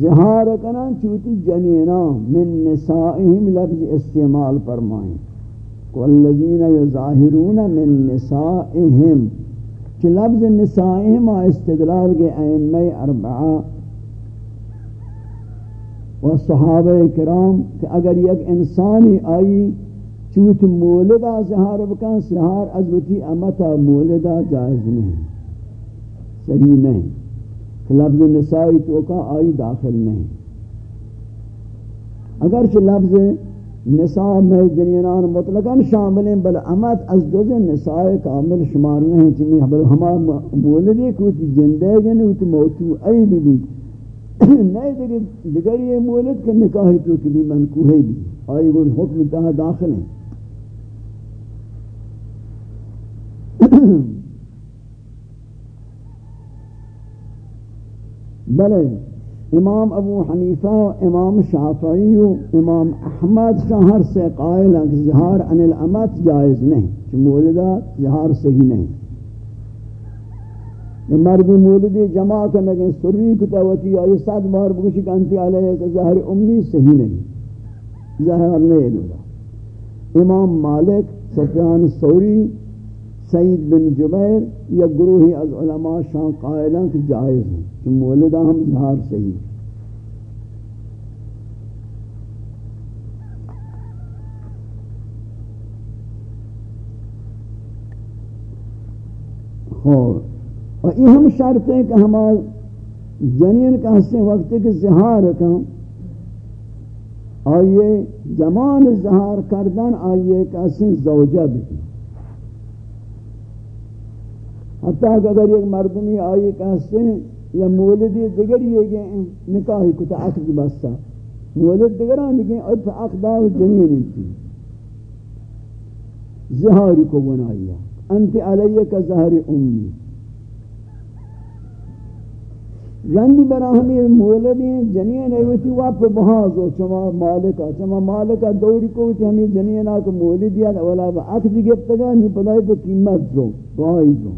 زہار کنا چوتی جنینا، من نسائهم لفظ استعمال فرمائیں۔ والذین یظاہرون من نسائهم کہ لفظ نسائهم استدلال کے ائمہ اربعہ و صحابہ کرام کہ اگر یک انسانی آئی چوت مولدہ زہار بکن سہار ازوتی امتا مولدہ جائز نہیں، صحیح نہیں، کہ لفظ نسائی تو کا آئی داخل نہیں۔ اگرچہ لفظ نساء میں جنینان مطلقاً شامل ہیں بل امت از جز نساء کامل شمار نہیں چمی بل ہما مولدی کو جندے گن و موتو ای بھی بھی۔ نئے دیگر دیگر یہ مولد کے نکاح تو کہ بھی منکوہی بھی۔ آئی گل حکم تہا داخل ہیں۔ بلے امام ابو حنیفہ و امام شافعی و امام احمد شہر سے قائل ہیں کہ زہار ان الامت جائز نہیں کہ مولدہ زہار صحیح نہیں۔ مردی مولدی جمع کرنے کے سری کتاوتی آئی سات بار بکشی کانتی علیہ کہ زہر امی صحیح نہیں۔ زہر نہیں لولا امام مالک، سفیان سوری سعید بن جبیر یا گروہی از علماء شان قائلان کہ جائز ہیں۔ کہ مولدہ ہم جہار صحیح اور یہ ہم شرط ہے کہ ہمارا جنین کا حصے وقت کہ زہار کا آئیے زمان زہار کردن، آئیے کہ حصے زوجہ بھی حتیٰ کہ اگر ایک مردمی آئی کہتے ہیں یا مولدی دیگر یہ گئے ہیں نکاحی کتا عقد بستا۔ مولد دیگر آنے گئے اور پھر عقدہ و جنین انتی زہاری کو بنایا انت علیہ کا زہر امی۔ رندی براہمی مولدی جنین ایوتی واپ بہاز ہو، چما مالکا چما مالکا دوری کو ہمیں جنین آکا مولدی آتا اولا با عقد گفتگا نہیں پتائی پر قیمت دو، بہائی دو۔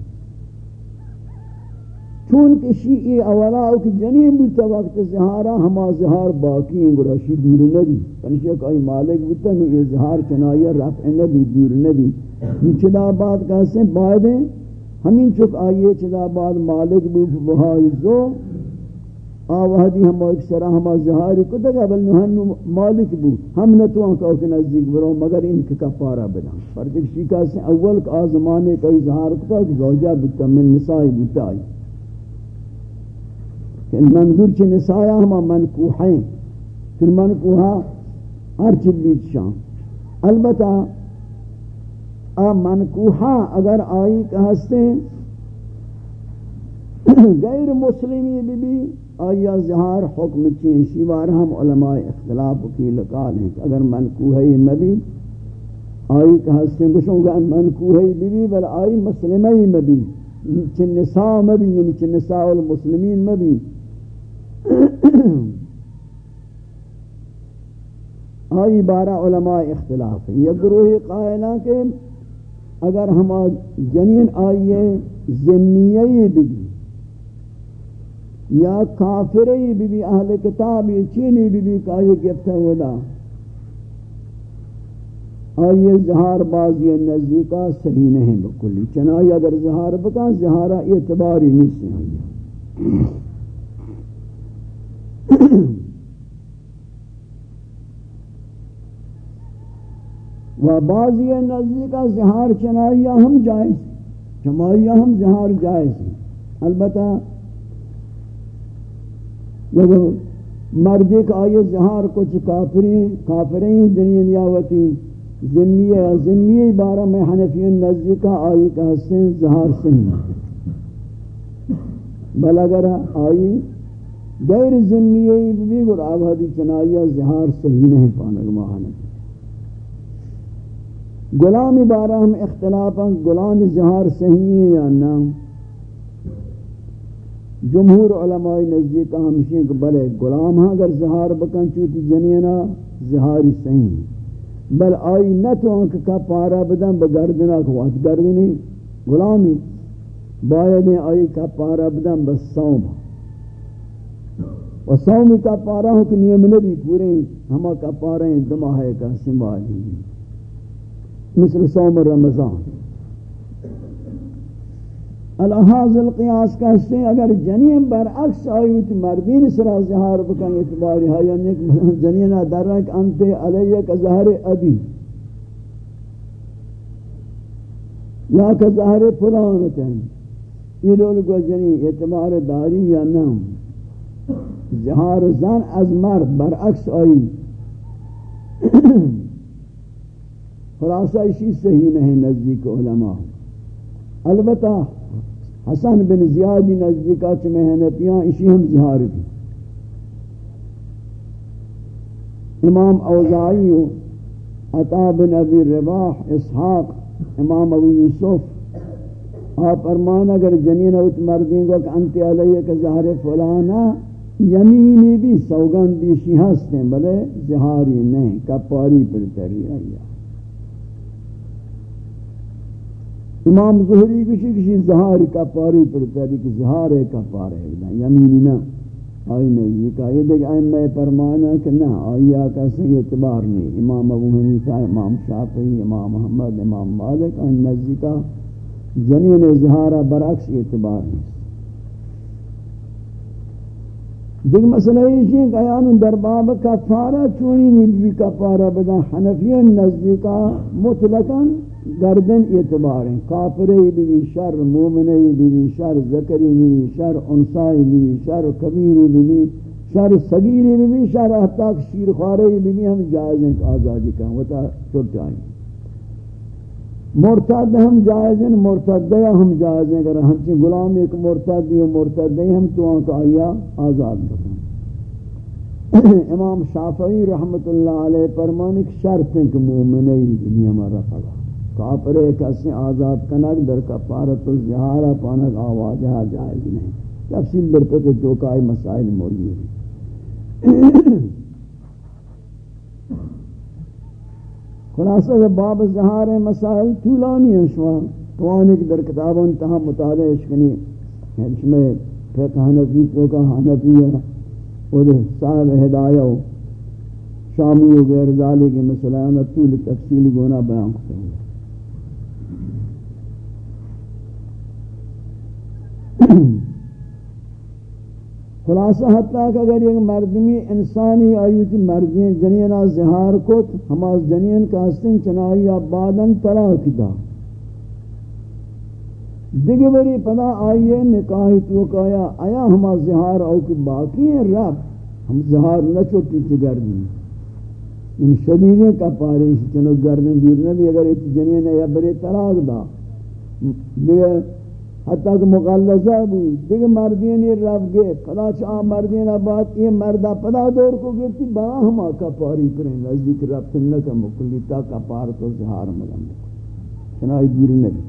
چون کہ شیعی اولا او کہ جنین بودتا وقت زہارا ہما زہار باقی ہیں گوڑا شی دور نبی۔ یعنی پنشی کہ مالک بودتا نو یہ زہار چنائی رفع نبی، دور نبی۔ نو چدا بات کہتے ہیں باید ہیں؟ ہمین چک آئیے چدا بعد مالک بود بہائی زو۔ آوہدی ہم ایک سرا، ہما زہاری کو دگا بل نوہن مالک بود ہم نتوان ہاں کہو کہ نزدیک برو، مگر ان کے کفارہ بدا پر دیکھ شیکہ سے اول کا زمانے کا زہار کتا، کہ زوجہ بودتا من نسائی بودتا آئی۔ کہ منظور چھ نسایا ہما منکوحیں پھر منکوحا ہر چیز بیچ شام البتہ آ منکوحا اگر آئی کہ ہستے غیر مسلمی بھی بھی آیا زہار حکم چین شیوار ہم علماء اختلاف کی لقال ہیں کہ اگر منکوحی مبی آئی کہ ہستے بشوں گا منکوحی بھی بھی، بل آئی مسلمی مبی چن نساء مبی یعنی چن نساء المسلمین مبی آئی بارہ علماء اختلاف ہے یہ گروہ قائلہ کے اگر ہم جنین آئیے ذمیہی بھی، یا کافری بھی بھی، اہل کتابی چینی بھی بھی کہا گفتا ہودا آئیے زہار بازی نزدیکا صحیح نہیں بکلی چنائی اگر زہار بکا، زہارہ اعتباری نہیں سے آئیے و بعضی نزدیک زہار چنائیہ ہم جائز چمائیہ ہم زہار جائز البتہ جب مردی کا آئیے زہار کچھ کافری کافرین جنین یاوتی ذمیہ ذمیہ بارہ میں حنفیون نزدیکہ آئی کا حسن زہار سنی بل اگر آئی غیر ذمیہ بھی گر آبادی چنائیہ زہار صحیح نہیں پانک ماہانک غلامی بارہ ہم اختلاف ہیں، غلام زہار صحیح ہے یا نہ؟ جمہور علماء نزدیک ہمشین کہ بلے غلام ہاں اگر زہار بکن چوتی جنینا زہاری صحیح بل آئی نہ تو انک کا پارا بدن بگردنا کو وقت گردنی غلامی باید آئی کا پارا بدن بس سوم۔ و سومی کا پارا ہوں کہ نیم نبی پورے ہما کا پارا ہیں دماغے کا سنبھالی مثل سوم رمضان۔ الہاز القیاس کہتے ہیں اگر جنین برعکس آئیت مردین سرا زہار بکن اعتباری ہے یعنی جنینہ در رک انت علیہ کا زہر ابی۔ یا کا زہر پلانت ہیں یہ لوگ جنین اعتبار داری یا نام۔ زہار زن از مرد برعکس آئی۔ خلاصہ اسی صحیح نہیں نزدیک علماء۔ البتہ حسن بن زیادی نزدیکا چمہ حنفیاں اسی ہم زہار بھی۔ امام اوزائی عطا بن ابی رباح، اسحاق، امام ابو یوسف۔ آپ ارمان اگر جنین اوت مردین کو کہ انتی علیہ کا زہر فلانا یمینی بھی سوگندی شی ہستیں، بلے زہاری نہیں، کپاری پر تری آیا۔ امام ظہری کسی کسی زہاری کا پاری پر تاری کہ زہار ہے کا پارے یمینی نہ آئی نزدیک آئی دیکھ ائمہ فرمانا کہ نہ آئی آقا سے اعتبار نہیں۔ امام ابو حنیفہ، امام شافعی، امام محمد امام مالک، آئی نزدیک جنین زہارہ برعکس اعتبار نہیں۔ دیکھ مسئلہ یہ ہے کہ آیان در باب کفارہ چونی نیل بھی کفارہ بدا حنفیان، نزدیکا، مطلقاً گردن اعتبار ہیں کافری بھی شر مومنی بھی شر ذکری بھی شر انسائی بھی شر کبیری بھی شر صغیری بھی شر، حتی شیر خواری بھی ہم جائز ہیں آزادی کا وہ تا چھوٹ جائیں مرتد ہم جائز ہیں مرتد ہم جائز ہیں۔ اگر ہم چی غلام ایک مرتد و مرتد ہم تو آن کا آیا آزاد بکن۔ امام شافعی رحمت اللہ علیہ فرمانے کہ شرط ہیں کہ مومنی بھی ہمارا خلا کافرے کسی آزاد کنک در کفارت الزہارہ پانک آواجہ جائز نہیں۔ تفصیل در پتے چوکائی مسائل موجود ہیں۔ خلاصہ جب باب زہار مسائل طولانی ہیں شما۔ توانی کی در کتابوں انتہا مطالعہ اشکنی اس میں فقہ حنفی چوکا حنفی ہے، اور صاحب ہدایہ شامی و غیر ذالک مسئلہ طول تفصیل گونا بیان کرتے ہیں خلاصہ حتیٰ کہ اگر ایک مردمی انسانی آیوتی مردین جنینہ زہار کو ہما جنین کا حسن چنائی بعدن طلاق دا. دیگه بری پدا آئیے نکاہی تو کہا آیا ہما زہار او کی باقی ہیں؟ رب، ہم زہار نہ چھوٹی چی گردن. ان شدیدیں کا پارے چنو گردن دور نبی، اگر ایک جنین یا بری طلاق دا. دیگه حتی کہ مغلظہ بود. دیکھ مردین یہ رب گئے پدا چاہ مردین آباد یہ مردہ پدا دور کو گرتی با ہما کپاری کریں نزدیک رب تنکا مکلیتا کپار تو زہار مدن چنائی دور نبی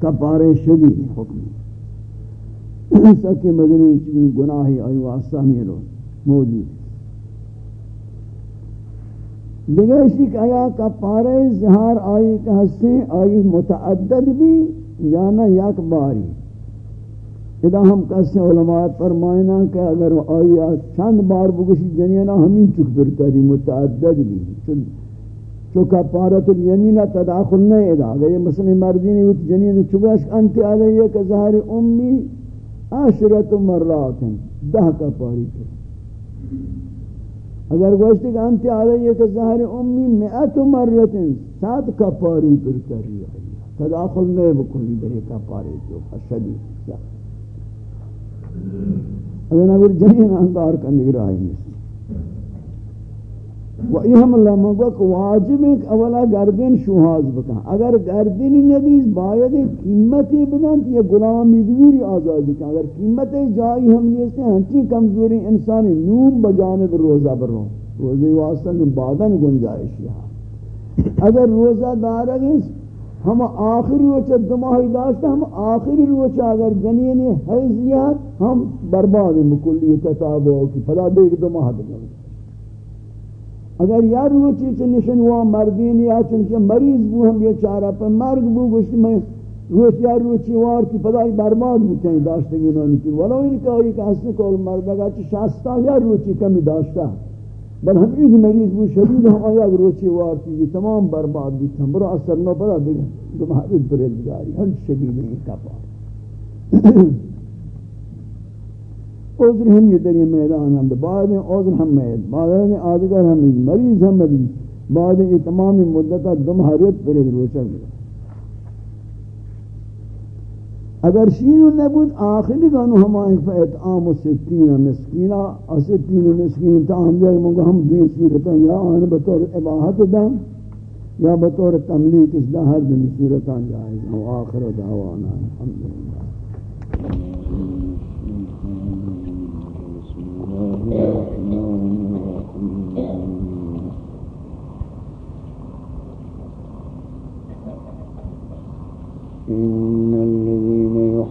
کپار شدید حکم. سکی مدنی چنی گناہی آئی واسطہ میرو موجود. دیگر اسی کہ آیا کپار زہار آئی کہ ہستے آئی متعدد بھی یا نہ یک باری. ادا ہم کسی علماء فرمائنا کہ اگر آیا چند بار بگشی جنینا ہمیں چک برتری متعدد بھی. چکا پارت الیمینہ تداخل نہیں ادا. اگر یہ مسئلہ مردینی ہوتی جنین چکاش انتی علیہ کہ ظاہر امی عشرت مرات ہیں. دہ کا پاری کر اگر گوشتی کہ انتی علیہ کہ ظاہر امی مئت مرات ہیں. سات کا پاری پر کر ہے. تداخل نہیں بکنی در کا پارے جو شدید اگر اگر جنین اندار کا نگراہی نہیں و ایہم اللہ مگوک واجب ہے کہ اولا گردن شوہاز بکن۔ اگر گردنی ندیز باید قیمتی بدن تو یہ غلامی دوری آزادی کن۔ اگر قیمتی جائی ہم نیستے ہنچی کمزوری انسانی نوم بجانب روزہ برو۔ روزی واسطہ میں بادن گنجائش یہاں اگر روزہ دارگی ہم آخری روچ دماغی داشتا ہم آخری روچ اگر جنین حیثیت، ہم برباد مکلی تتابو کی پدا بیگ دماغ دماغ اگر یا روچی چھ نشن ہوا، مردین یا چنچہ مریض بو ہم یہ چارہ پر مرگ بو گوشت میں روچ یا روچی وار کی پدا برباد بو داشتا گی نونی کی۔ ولو ان کا ایک حسن کول مرد اگر چھ شاستا یا روچی کمی داشتا بل ہم ایک مریض بو شدید ہم آیا روچی وار کی جی، تمام برباد بھی تھا برا اثر نو پدا دیگا دماغی بردگاری ہم شدید نہیں کپا عذر ہم یہ دری میدان ہم، بعد عذر ہم میدان، بعد ہم آدگر ہم، مریض ہم مریض، بعد یہ تمام مدتا دماغیت برد روچا گیا۔ اگر شین نبود آخری گانو ہمائیں فیتعام و ستین مسکینہ ستین مسکین تعام جائے منگو ہم دوین صورتاں یا آن بطور عباہت دم یا بطور تملیک اس دا ہر دنی صورتاں جائز و آخر دعوانا الحمدللہ. إن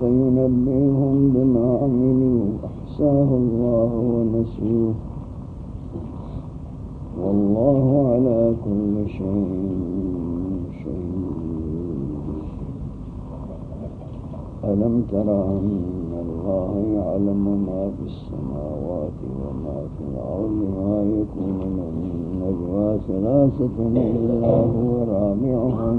فينبئهم بما عملوا أحساه الله ونسوه. والله على كل شيء ألم تر أن الله يعلم ما في السماوات وما في الأرض ما يكون من نجوى ثلاثة إلا هو رابعهم.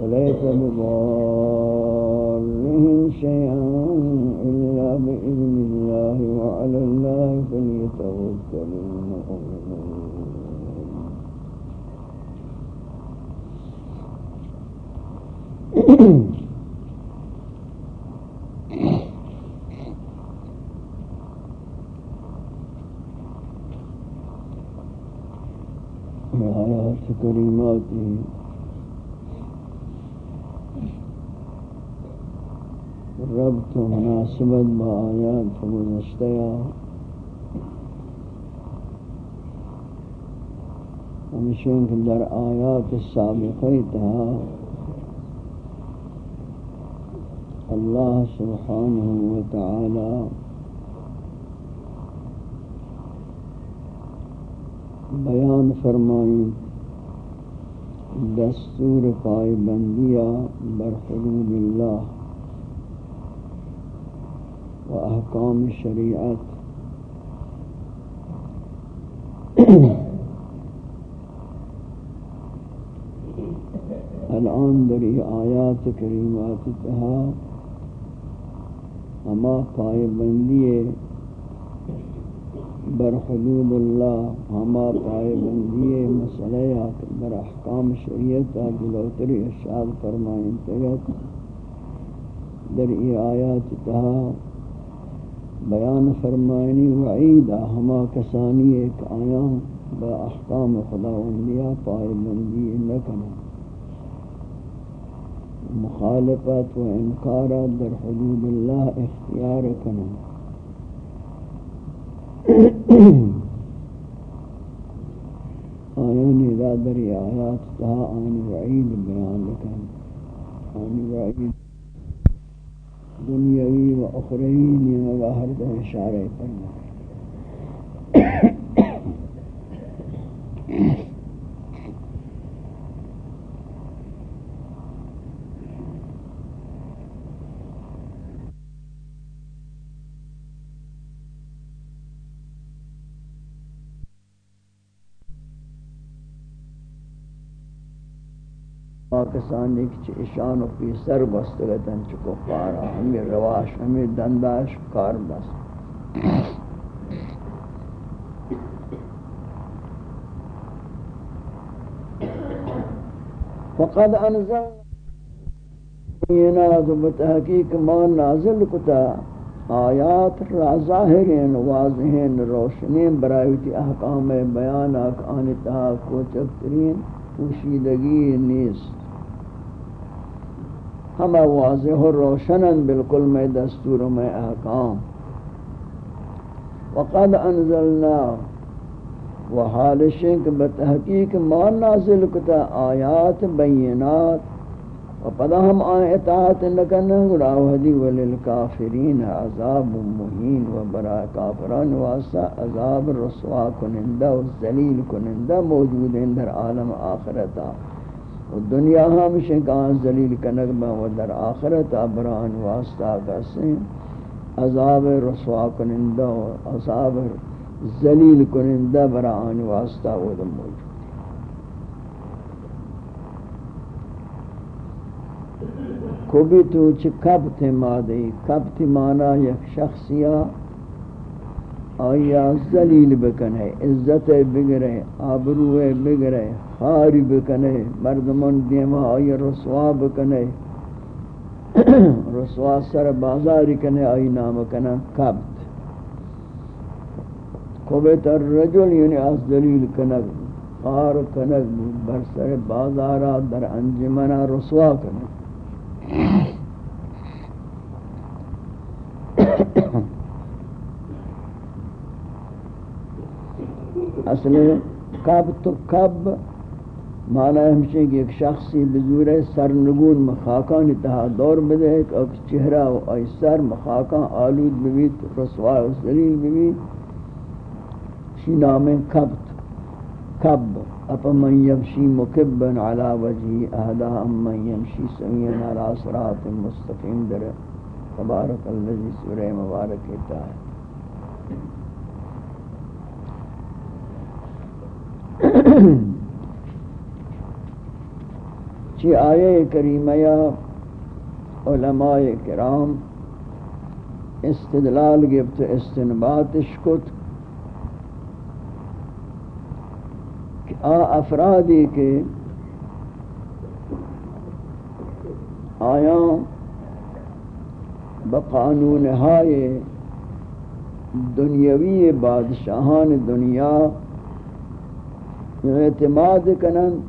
وليس بضارهم شيئا إلا بإذن الله وعلى الله فليتوكل المؤمنون آيات كريماته رب تو مناسبت با آیات گزشتیا ہمشون کہ در آیات سابقی تھا۔ اللہ سبحانہ وتعالی بیان فرمائیں دستور پائی بندیا بر حدود اللہ۔ و احکام شریعت. الان دری آیات کریمات تہا اما پائے بندی بر حدود اللہ ہما پائے بندی مسئلہ بر احکام شریعت دلوتری ارشاد فرمائیں تگت در ای آیات تہا بیان فرمائنی وعید ہما کسانی ایک آیاں با احکام خدا اندیا پائے بندی نکنا مخالفت و انکار در حدود اللہ اختیار کنا آیان ادا در آیات تہا آنی وعید بیان لکن آنی وعید دنیاوی و اخروی نیم و ہر دو اشارہ فرمائے پاکستانی کی اشان و پیسر بستگتن چکو پارا ہمیں رواش ہمیں دنداش، کار بس فقد انزل یہ بینات بتحقیق ما نازل کتا۔ آیات را ظاہرین واضحین روشنین برایوتی احکام بیانات آنتہا کو چکترین پوشیدگی نیست۔ ہم واضح و روشنن بالکل میں دستور میں احکام۔ وقد انزلنا و حال شنک بتحقیق ما نازل کتا، آیات، بینات۔ و پدا ہم آئیں اطاعت لکنن راوہدی وللکافرین عذاب مہین و برا کافران واسا عذاب رسوا کنندہ و ذلیل کنندہ موجود ہیں در عالم آخرتا۔ و دنیا ہمیشہ کان ذلیل کنگ با و در آخرت ابران واسطہ کسیں عذاب رسوا کنندہ و عذاب ذلیل کنندہ بران واسطہ و دم موجود۔ کبھی تو چھ کب تھے مادی کب تھی مانا یک شخصیہ آیا ذلیل بکنے، عزت بگرے آبروے بگرے خاری بکنے، مردمان دیما آئی رسوا بکنے. رسوا سر بازاری کنے، آئی نام کنا، کبت. خوبت الرجل یعنی از دلیل کنگ خار کنگ بر سر بازارا، در انجمنا رسوا کنگ اصل کب تو کب معنی ہمشہ کہ ایک شخصی بزور سرنگون مخاکان اتحا دور بدے ایک چہرہ و آئی سر مخاکان آلود ببیت رسواء و سلیل ببیت، شی نام کبت، کب، اپا من یمشی مکبن علا وجہی اہدا ام من یمشی سوین علا صراط مستقیم در تبارک اللذی سورہ مبارک اتحا ہے Mm-hmm. چی آیے کریمہ علماء کرام استدلال گفت استنباتش کت کہ آ افرادی کے آیاں بقانون ہائے دنیاوی بادشاہان دنیا اعتماد کنن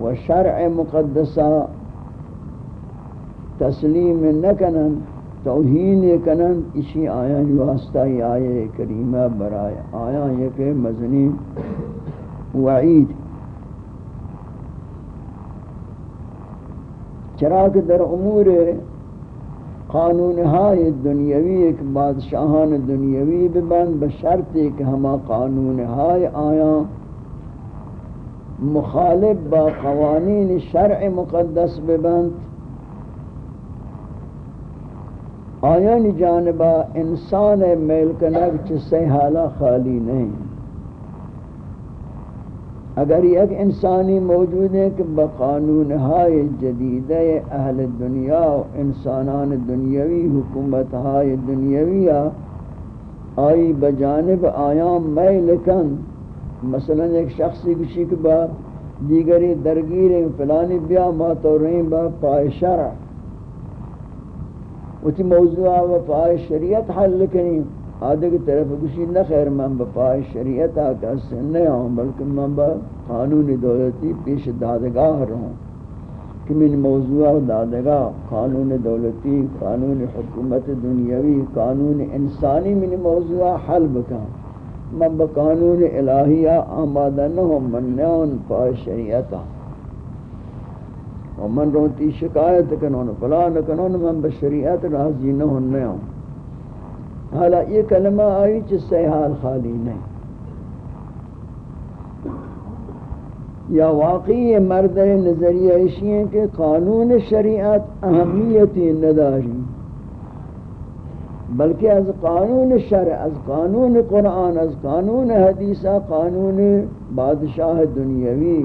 و شرع مقدسہ تسلیم نکنن، توہین کنن اسی آیا واسطہ آئے کریمہ برائے آیا یہ کہ مزنی وعید۔ چراغ در امور قانون ہائے دنیاوی، ایک بادشاہان دنیاوی ببند بشرط ایک ہما قانون ہائے آیا مخالف با قوانین شرع مقدس ببند. آیانی جانبا انسان میل کنگ چسے حالا خالی نہیں. اگر یک انسانی موجود ہے کہ بقانون ہائے جدید اہل دنیا و انسانان دنیاوی حکومت ہائے دنیاوی آئی بجانب آیام میل کن مثلا ایک شخصی کشی کے بعد دیگری درگیر فلانی بیا ما تو رہیں با پائے شرع اچھی موضوع و پائے شریعت حل کنی آدھے کی طرف کشی نہ خیر، من با پائے شریعت آکا سے نہیں آؤں، بلکہ من با قانون دولتی پیش دادگاہ رہوں۔ کہ من موضوع دادگاہ، قانون دولتی، قانون حکومت دنیاوی، قانون انسانی من موضوع حل بکن من بقانون الہیہ آمادہ نہ ہوں من پا شریعتا و من روتی شکایت کنون، فلان کنون، من بشریعت راضی نہ ہوں نیون حالا یہ کلمہ آئی چس سے حال خالی نہیں۔ یا واقعی مرد نظریہ ایشی ہیں کہ قانون شریعت اہمیتی نداری۔ بلکہ از قانون شرع، از قانون قرآن، از قانون حدیثہ قانون بادشاہ دنیاوی،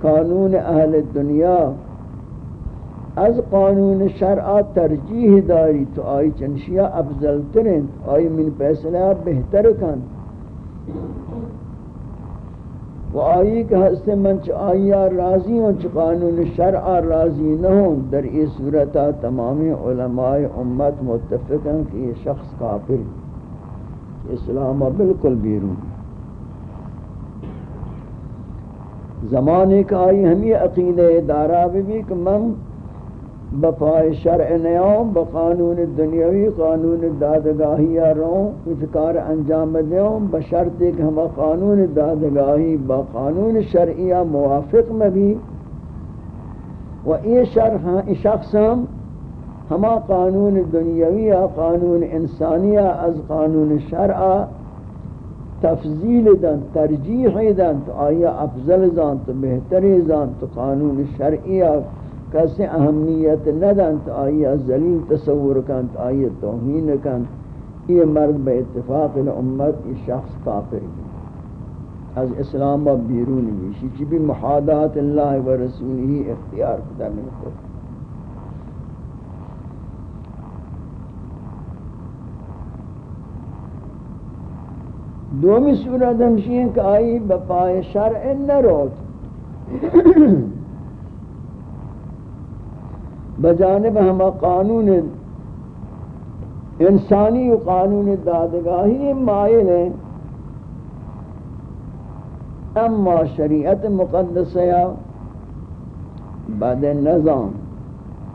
قانون اہل دنیا، از قانون شرع ترجیح داری تو آئی چنشیہ افضل ترین، آئی من فیصلہ بہتر کن۔ و آئی کہ حسن من چ آئیا راضی ہوں، چ قانون شرع راضی نہ ہوں۔ در یہ صورتا تمام علماء امت متفق ہیں کہ یہ شخص کافر اسلام بالکل بیرون زمانے کا آئی ہمیں عقیدہ دارا بھی کہ من بپائے شرع نیام بقانون دنیاوی، قانون دادگاہی رہوں اتکار انجام دیوں بشرط کہ ہم قانون دادگاہی بقانون شرعیہ موافق میں بھی و یہ شرح شخص ہم ہما قانون دنیاوی قانون انسانیہ از قانون شرع تفضیل دن، ترجیح دن، تو آیا افضل زان، تو بہتری زان، تو قانون شرعیہ کسی اہمیت ندن تو آئی ذلیل تصور کن تو آئی توہین کن، یہ مرد بے اتفاق الامت، یہ شخص کافر از اسلام و بیرون بیشی چی بھی محادات اللہ و رسولی اختیار کتا من خود۔ دومی صورت ہمشی ہیں کہ آئی بپائے شرع نہ روت بجانب ہما قانون انسانی و قانون دادگاہی مائل ہیں۔ اما شریعت مقدسہ بعد نظام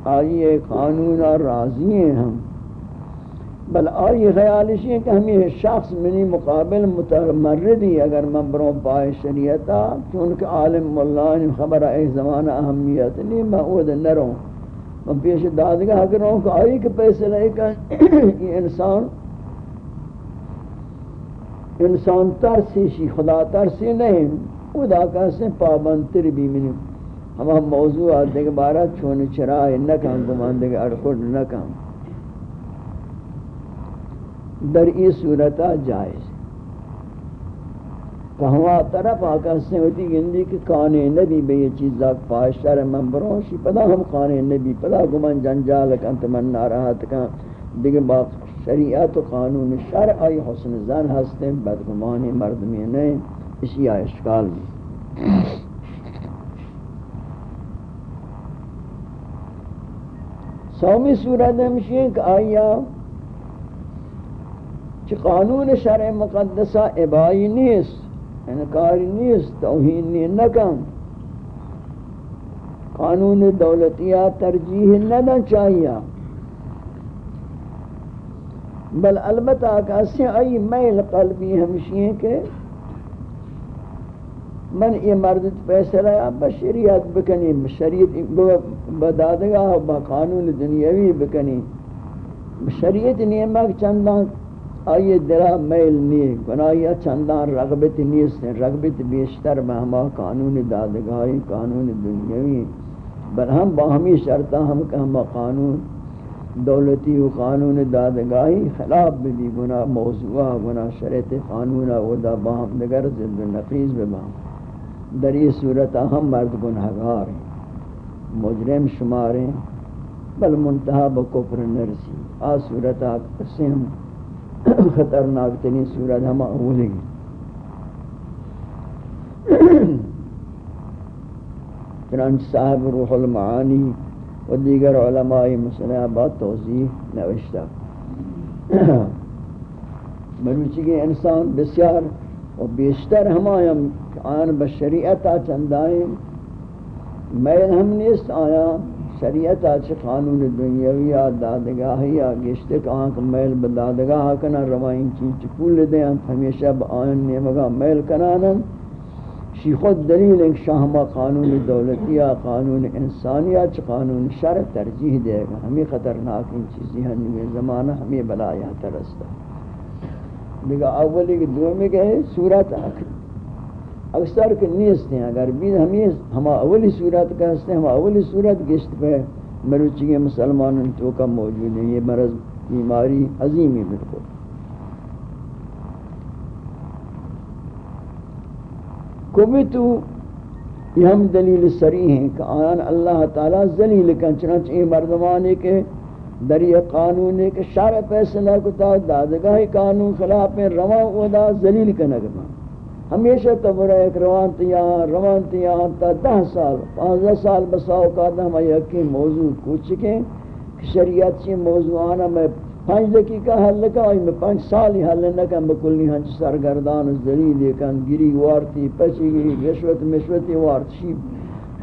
آئیے قانون راضی ہیں ہم۔ بل آئی خیالشی ہے کہ ہمیں شخص منی مقابل متمردی اگر من بروں پائے شریعتا، چونکہ عالم اللہ خبر ہے زمانہ اہمیت نہیں، میں او نہ رہوں۔ من پیش دادگاہ کروں کہ آئی کہ پیسے لیے کہ یہ انسان انسان ترسی شی، خدا ترسی نہیں۔ خدا کہتے پابند تر بھی منی۔ ہم ہم موضوع آتے کہ بارہ چھونے چرائے نکم گماندے کہ اڑکڑ نکم در ای صورتہ جائز۔ کہوا طرف آکا سے ہوتی گندی کہ کانے نبی بے یہ چیز ذاک پاشتر من بروشی پدا ہم کانے نبی پدا گمان جنجال کنت من ناراحت کن دیکھ با شریعت و قانون شرع آئی حسن زن ہستیں بدگمانی مردمی نہیں اسی آئی اشکال بھی سومی صورت ہمشی ہے کہ آئیا چی قانون شرع مقدسہ عبائی نیست. یعنی انکاری نیست، توہین نہیں نکن قانون دولتیہ ترجیح نہ چاہیے. بل البتہ کسی ای میل قلبی ہمشی ہیں کہ من یہ مرد فیصلہ بشریعت بکنی، شریعت بدادگاہ، با قانون دنیاوی بکنی. شریعت نیمک چندان آئیے دلہ میل نہیں گناہیہ چندان اچھا رغبت نیست، رغبت بیشتر مہما قانون دادگاہی، قانون دنیاوی۔ بل ہم باہمی شرطہ ہم کہ ہم قانون دولتی و قانون دادگاہی خلاف بھی گناہ موضوع گناہ، شرط قانون و دا باہم دگر زد و نقیز بے باہم در یہ صورت ہم مرد گناہگار ہیں، مجرم شمار ہیں، بل منتہا بکفر نرسی۔ آ صورت سے ہم خطرناک ترین صورت ہم اولیں چنانچہ صاحب روح المعانی و دیگر علماء مسئلہ بات توضیح نوشتہ مروچی کے انسان بسیار و بیشتر ہمایم آن بشریعت چندائیں میل ہم نیست آیا شریعت آچ قانون دنیاوی یا دادگاہی یا گشتک آنک میل بدادگاہ کنا روائن چین چکول دیں ہمیشہ با آن نیمگا میل کنانن شی خود دلیل ایک شاہما قانون دولتی یا قانون انسانی یا چ قانون شر ترجیح دے گا۔ ہمیں خطرناک ان چیزیں ہیں زمانہ، ہمیں بلایا ترستا۔ دیکھا، اولی کے دو میں کہے صورت اکثر کے نیست ہیں اگر بھی ہمیں ہم اولی صورت کا ہستے ہم اولی صورت گشت پہ مروچی کے مسلمانوں تو کا موجود ہیں۔ یہ مرض بیماری عظیمی بالکل کوبتو یہ ہم دلیل سری ہیں کہ آیان اللہ تعالی ذلیل کن، چنانچہ یہ مردمانے کے در یہ قانون ہے کہ فیصلہ کتا، دادگاہ قانون خلاف میں روان ودا ذلیل کنگما ہمیشہ تبرہ ایک روان تیاں روان تیاں تا دہ سال پانزہ سال بساو کاتا ہم یکی موضوع کچھ چکیں کہ شریعت چی موضوعانا میں پانچ دقیقہ حل لکا آئی میں پانچ سالی حل لکا بکلی ہنچ سرگردان ذلیل کن گری وارتی پچی گری رشوت مشوتی وارتی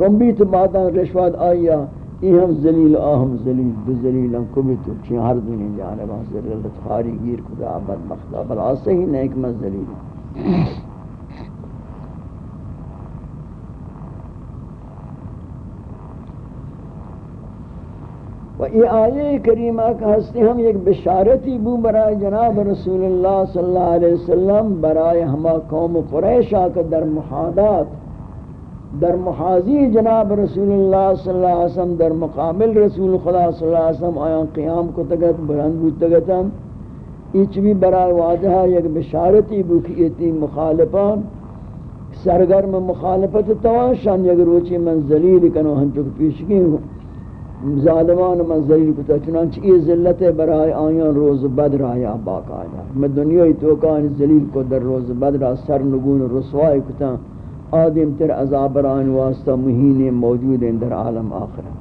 رنبیت بادان رشوت آئیا یہ ہم ذلیل آہم ذلیل، دو ذلیل ہم کبھی تو چین ہر دنی جانے وہاں سے خاری گیر، خدا عبد مخدا بل آسے ہی نیک، میں ذلیل و یہ آیے کریمہ کا ہستے ہم ایک بشارتی بو برائے جناب رسول اللہ صلی اللہ علیہ وسلم، برائے ہما قوم قریش آکا در محادات، در محاضی جناب رسول اللہ صلی اللہ علیہ وسلم، در مقابل رسول خدا صلی اللہ علیہ وسلم، آیاں قیام کو تگت بلند بود تگتم ایچ بھی برای واضحہ یک بشارتی بو بکیتی مخالفان، سرگرم مخالفت تواشان یک روچی من ذلیل کنو ہم چک پیشکی ظالمان من ذلیل کتا چنانچہ یہ ذلت برای آیان روز بدر آیا باقا آیا. میں دنیای توکان ذلیل کو در روز بدر سر نگون رسوائی کتا، آدم تر عذاب ران واسطہ مہینے موجود ہیں در عالم آخر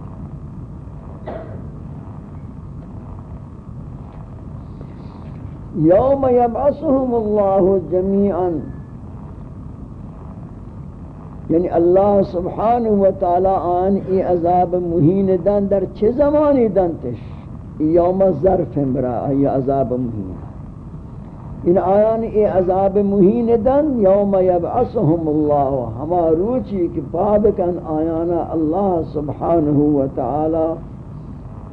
یوم یبعثهم اللہ جمیعا. یعنی اللہ سبحانہ تعالی آن ای عذاب مہین دن در چه زمانی دن تش؟ یوم ظرف برا ای عذاب مہین. ان آیان ای عذاب مہین دن یوم یبعثهم اللہ ہما روچی کہ بعد کن آیانا اللہ سبحانہ تعالی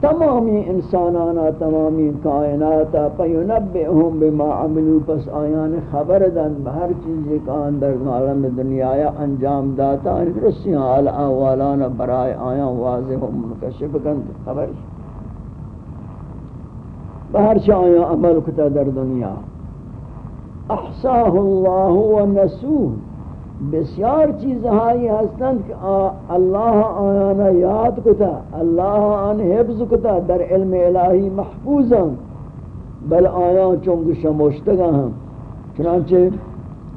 تمامی انسانانا، تمامی کائناتا فینبئهم بما عملو پس آیان خبر دن بہر چیزی کا اندر عالم دنیا یا انجام داتا ان رسیاں آل اوالانا برائے آیان واضح و منکشف کن خبر بہر چیزی آیان عمل کتا در دنیا۔ احصاه اللہ و نسوه بسیار چیز ہائی ہستند کہ اللہ یاد کتا اللہ آن حفظ کتا، در علم الہی محفوظا بل آیان چونگ شموشتگا ہم چنانچہ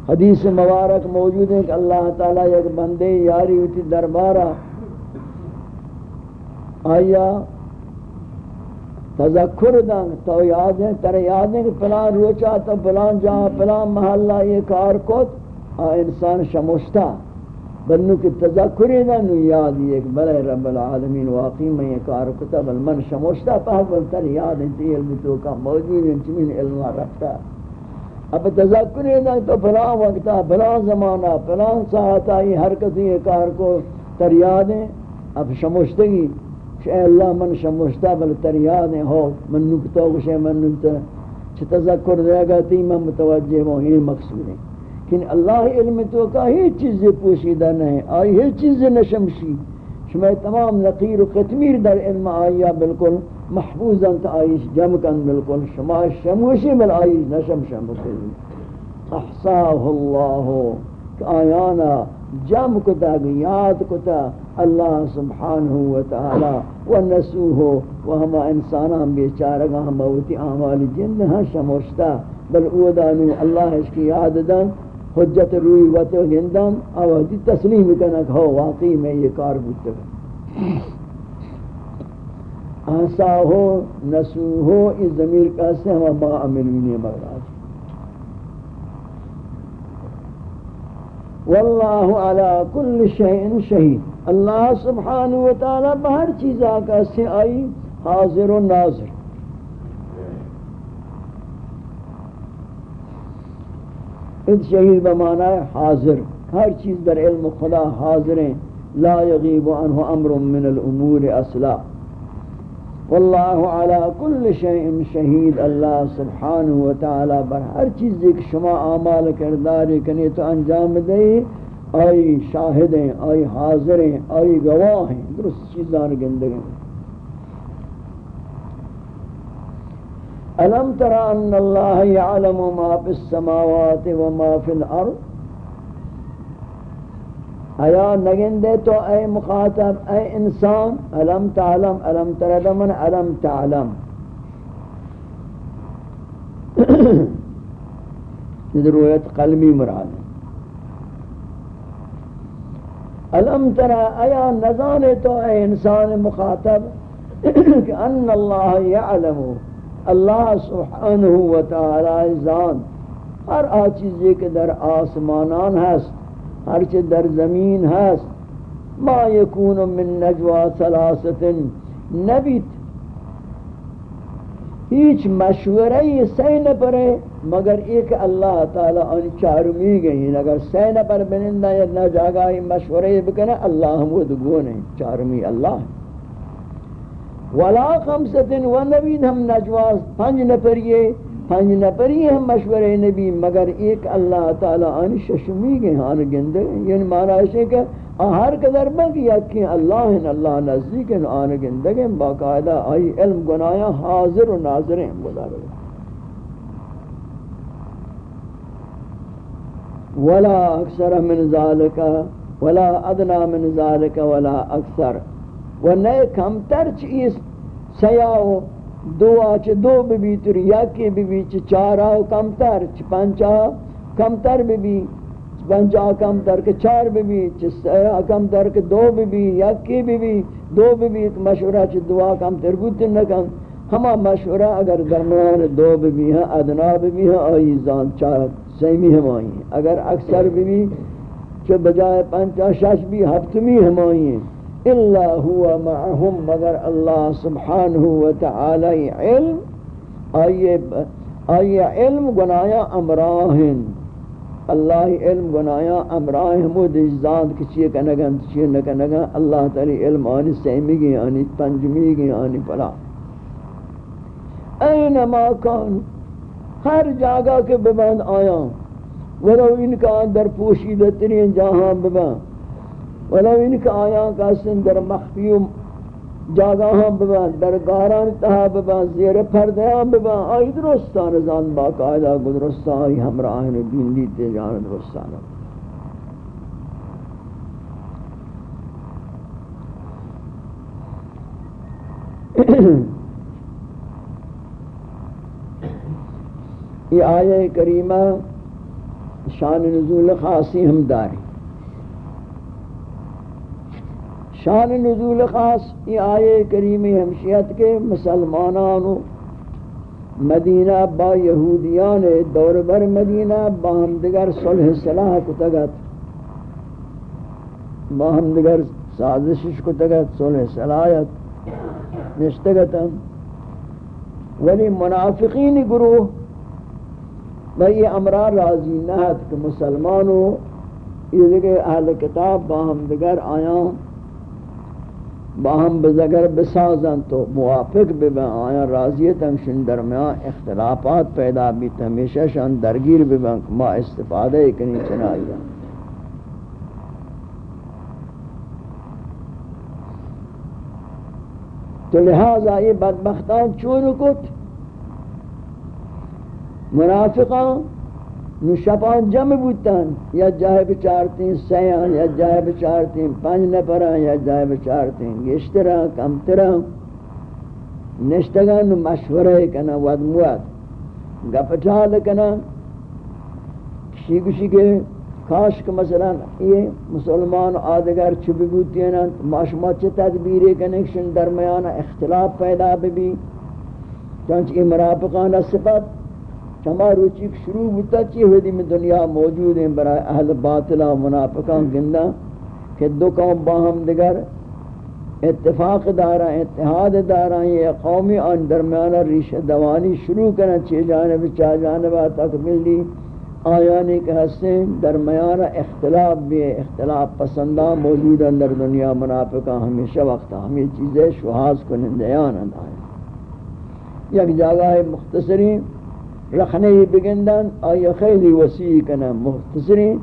حدیث مبارک موجود ہے کہ اللہ تعالی یک بندے یاری ہوتی دربارہ آیا تذکر دن تو یاد ہے تر یاد ہے کہ پلان روچا تو پلان جہاں پلان محلہ، یہ کار کت انسان شمشتا بنو کی تذکر دن یاد ہے کہ بلے رب العالمین واقعی میں یہ کار کتا، بل من شمشتا پہل تر یاد ہے تی علم تو کا موجود ہے چمین علم رکھتا۔ اب تذکر دن تو پلان وقتا پلان زمانہ پلان ساعتا یہ حرکت یہ کار کو تر یاد ہے۔ اب شمشتگی کہ اللہ من شمشتا بل تر تریاد ہو من نکتا گوشے من نکتا چھ تذکر دے گا تی من متوجہ ہوں یہ مقصود ہے۔ کہ اللہ علم تو کا ہی چیز پوشیدہ نہیں، آئی ہی چیز نشمشی۔ شما تمام نقیر و قتمیر در علم آیا بالکل محفوظا تا آئیش جمع کن بالکل، شما شموشی بل آئیش نشم شم بکلی احصاہ اللہ کہ آیانا جم کتا، یاد کتا اللہ سبحانہ و تعالی و نسوہ و ہما انسانا بیچارگا ہم بہتی آمال جند ہاں شموشتا۔ بل اودانو اللہ اس کی یاد دن۔ حجت روی وطو گندن آوازی تسلیم کنک ہو واقعی میں یہ کار بودتا آسا ہو نسو ہو اس ضمیر کا سے ہم ما عملونی مغراج واللہ علی کل شیء شہید اللہ سبحانہ وتعالی بہر چیز آکا سے آئی، حاضر و ناظر. اس شہید بمانا ہے حاضر۔ ہر چیز در علم خدا حاضر ہیں۔ لا یغیب عنہ امر من الامور اصلا۔ واللہ علی کل شیء شہید۔ اللہ سبحانہ وتعالی بر ہر چیز ایک شما اعمال کرداری کنی تو انجام دے۔ آئی شاہد ہیں، آئی حاضر ہیں، آئی گواہ ہیں۔ درست چیزان گندگیں ألم ترى أن الله يعلم ما في السماوات وما في الأرض؟ ایا نگندے تو اے مخاطب اے انسان علم تعلم؟ علم ترد من علم تعلم؟ رویت قلمی مراد علم ترى ایا نزانے تو اے انسان مخاطب؟ کہ أن اللہ یعلم اللہ سبحانہ وتعالی زان۔ ہر آ چیزی کے در آسمانان ہست، ہر چیز در زمین ہست۔ ما یکون من نجوا ثلاثت نبیت ہیچ مشورہ یہ سین پرے مگر ایک اللہ تعالی ان چارمی گئی۔ اگر سین پر بنندہ یا نہ جاگا مشورہ بکنے، اللہ ہم وہ دگونے چارمی اللہ۔ ہے ولا خمسة و نبین ہم نجواز. پنج نفریے پنج نفریے ہم مشورہ نبی، مگر ایک اللہ تعالی آن ششمی گئے ہاں گندے یعنی معنی ہے کہ ہر قدر بگی یکی اللہ ہیں، اللہ نزدیک ہیں، آن گندے گئے باقاعدہ آئی علم گنایا حاضر و ناظر ہیں بولا ولا اکثر من ذالک ولا ادنا من ذالک ولا اکثر. و نئے کمتر چیز سیاو دو آچ دو ببی تر یکی ببی چی چارا کمتر چی پنچا کمتر ببی، پنچا کمتر کے چار ببی، چی سیا کمتر کے دو ببی، یکی ببی، دو ببی، ایک مشورہ چی دعا کمتر بودن نکم۔ ہما مشورہ اگر درمیان دو ببی ہیں، ادنا ببی ہیں، آئی زان چار سیمی ہم ہیں اگر اکثر ببی چو بجائے پنچا شش بھی، ہفتمی ہم آئی ہیں الا هو معهم مگر اللہ سبحانہ وتعالی علم، آئیے آئیے علم گنایا امراہن۔ اللہ علم گنایا امراہ مود ذات کچھ کنگن چیئے نکنگن اللہ تعالی علم آنی سیمی گی، آنی پنجمی گی، آنی پلا۔ اینما کان، ہر جاگہ کے ببند آیا۔ ولو ان کا اندر پوشیدہ ترین جہاں ببند۔ ولو ان کا آیا کا سن در مخفیوم جاگاہاں ببا در گاران تہا ببا زیر پردیاں ببا آئی درستان زان باقاعدہ گدرستان آئی ہمراہن دین دیتے جان درستان. یہ آیہ کریمہ شان نزول خاصی ہم داری شان نزول خاص یہ آئے کریمی ہمشیت کے مسلمانانو، مدینہ با یہودیان دور بر مدینہ، با ہم دگر صلح صلاح کو تگت با ہم دگر سازشش کو تگت صلح صلاحیت نشتگتا ولی منافقین گروہ بھئی امرار راضی نہت کہ مسلمانو، یہ دیکھے اہل کتاب با ہم دگر آیاں۔ باہم بزگر بسازن تو موافق ببن آیا راضیت شن درمیان اختلافات پیدا بھی ہمیشہ شان درگیر ببن ما استفادہ کنی چنائی تو لہذا یہ بدبختان چون کت منافقان نو شپان جمع بودتن یا جای بچارتیں سیان، یا جای بچارتیں پنج نپران یا جای بچارتیں گشتران، کمتران. نشتگان نو مشورہ کنا ود مواد. گپچال کنا، کشی کشی کے کاش کہ مثلا یہ مسلمان آدگر چھپی بودتی ہیں معاشمہ چھ تدبیری کنیکشن درمیان اختلاف پیدا بھی چانچہ یہ صفت چما روچی شروع ہوتا چی ہوئی دی میں دنیا موجود ہیں برای اہل باطلہ و منافقان گندہ کہ دو قوم باہم دگر اتفاق دارا، اتحاد دارا، یہ قومی آن درمیان ریش دوانی شروع کرنا چی جانب چا جانب تک ملی آیانی کہ ہستیں درمیان اختلاف بھی اختلاف پسندہ موجود اندر دنیا منافقہ ہمیشہ وقت ہمیں چیزیں شہاز کو اندائیں یک جگہ مختصری رخنے بگندن، آیا خیلی وسیع کنن مختصری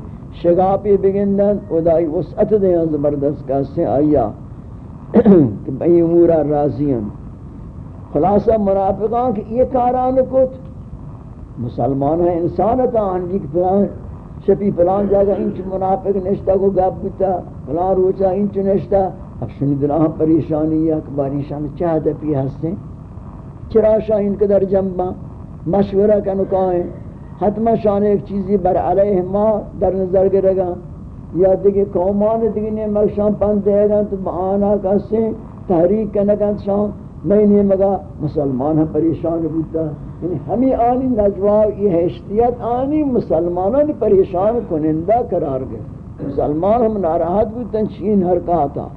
شگاپی بگندن ادائی وسعت دیاں زبردست کہتے ہیں آیا کہ بئی امورا راضی ہیں خلاصہ مرافقان کہ یہ کاران کت، مسلمان ہیں انسانتا آنجی کہ پلان شپی پلان جاگا انچ منافق نشتا کو گاب بتا پلان روچا انچ نشتا. اب شنی دلان پریشانی ہے کہ باریشان چاہتا پی ہستے چرا شاہ شاہین قدر جنبا مشورہ کا نکائیں حتما شان ایک چیزی بر علیہ ما در نظر گرے گا یا دیکھے قومان دیکھے نے ملشان پن دے گا تو آنا کسے تحریک کرنے کا شان میں نے مگا مسلمان ہم پریشان بودتا یعنی ہمیں آنی نجواب یہ حیثیت آنی مسلمانوں نے پریشان کنندہ قرار گئے۔ مسلمان ہم ناراحت بودتا چین حرکاتا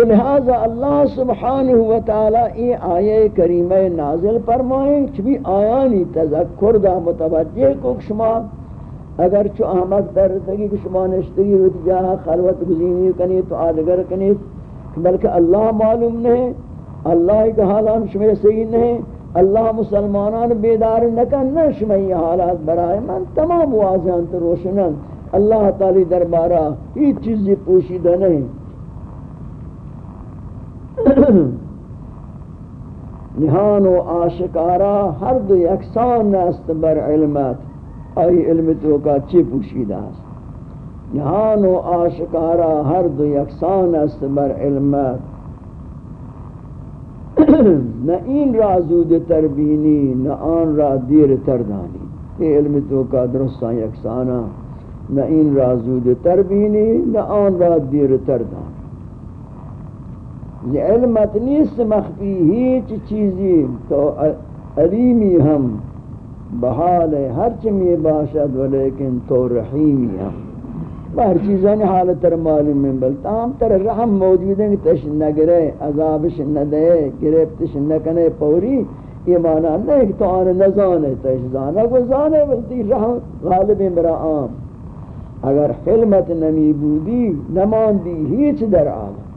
تو لہذا اللہ سبحانہ وتعالی یہ آیے کریمہ نازل فرمائیں چبی آیانی تذکر دا متوجہ کو شما اگر چو احمد در تگی کہ شما نشتگی ہوتی جاہا خلوت گزینی کنی تو آدگر کنی بلکہ اللہ معلوم نہیں، اللہ کا حالان شما صحیح نہیں، اللہ مسلمانان بیدار نکن نہ شما یہ حالات برائے من تمام واضحان تو روشنن اللہ تعالی دربارہ یہ چیزی پوشیدہ نہیں۔ نهان و آشکارا هر دو یکسان است بر علمت ای علم تو کا چی پوشیده است؟ نهان و آشکارا هر دو یکسان است بر علمت. نه این را زود تربینی نه آن را دیر تردانی. یہ علم تو کا درستان یکسانا نه این را زود تربینی نه آن را دیر تردانی. علمت نیست مخفی، ہیچ چیزی تو علیمی ہم، بحال ہر چمی باشد ولیکن تو رحیمی ہم۔ بہر چیزانی حالت تر معلوم میں بلتا ہم تر رحم موجود ہیں کہ تش نگرے، عذابش ندے، گرفتش نکنے پوری۔ یہ معنی نہیں کہ تو آنے نزانے تش زانا کو زانے بلتی رحم غالب میرا عام۔ اگر حلمت نمی بودی، نماندی ہیچ در عالم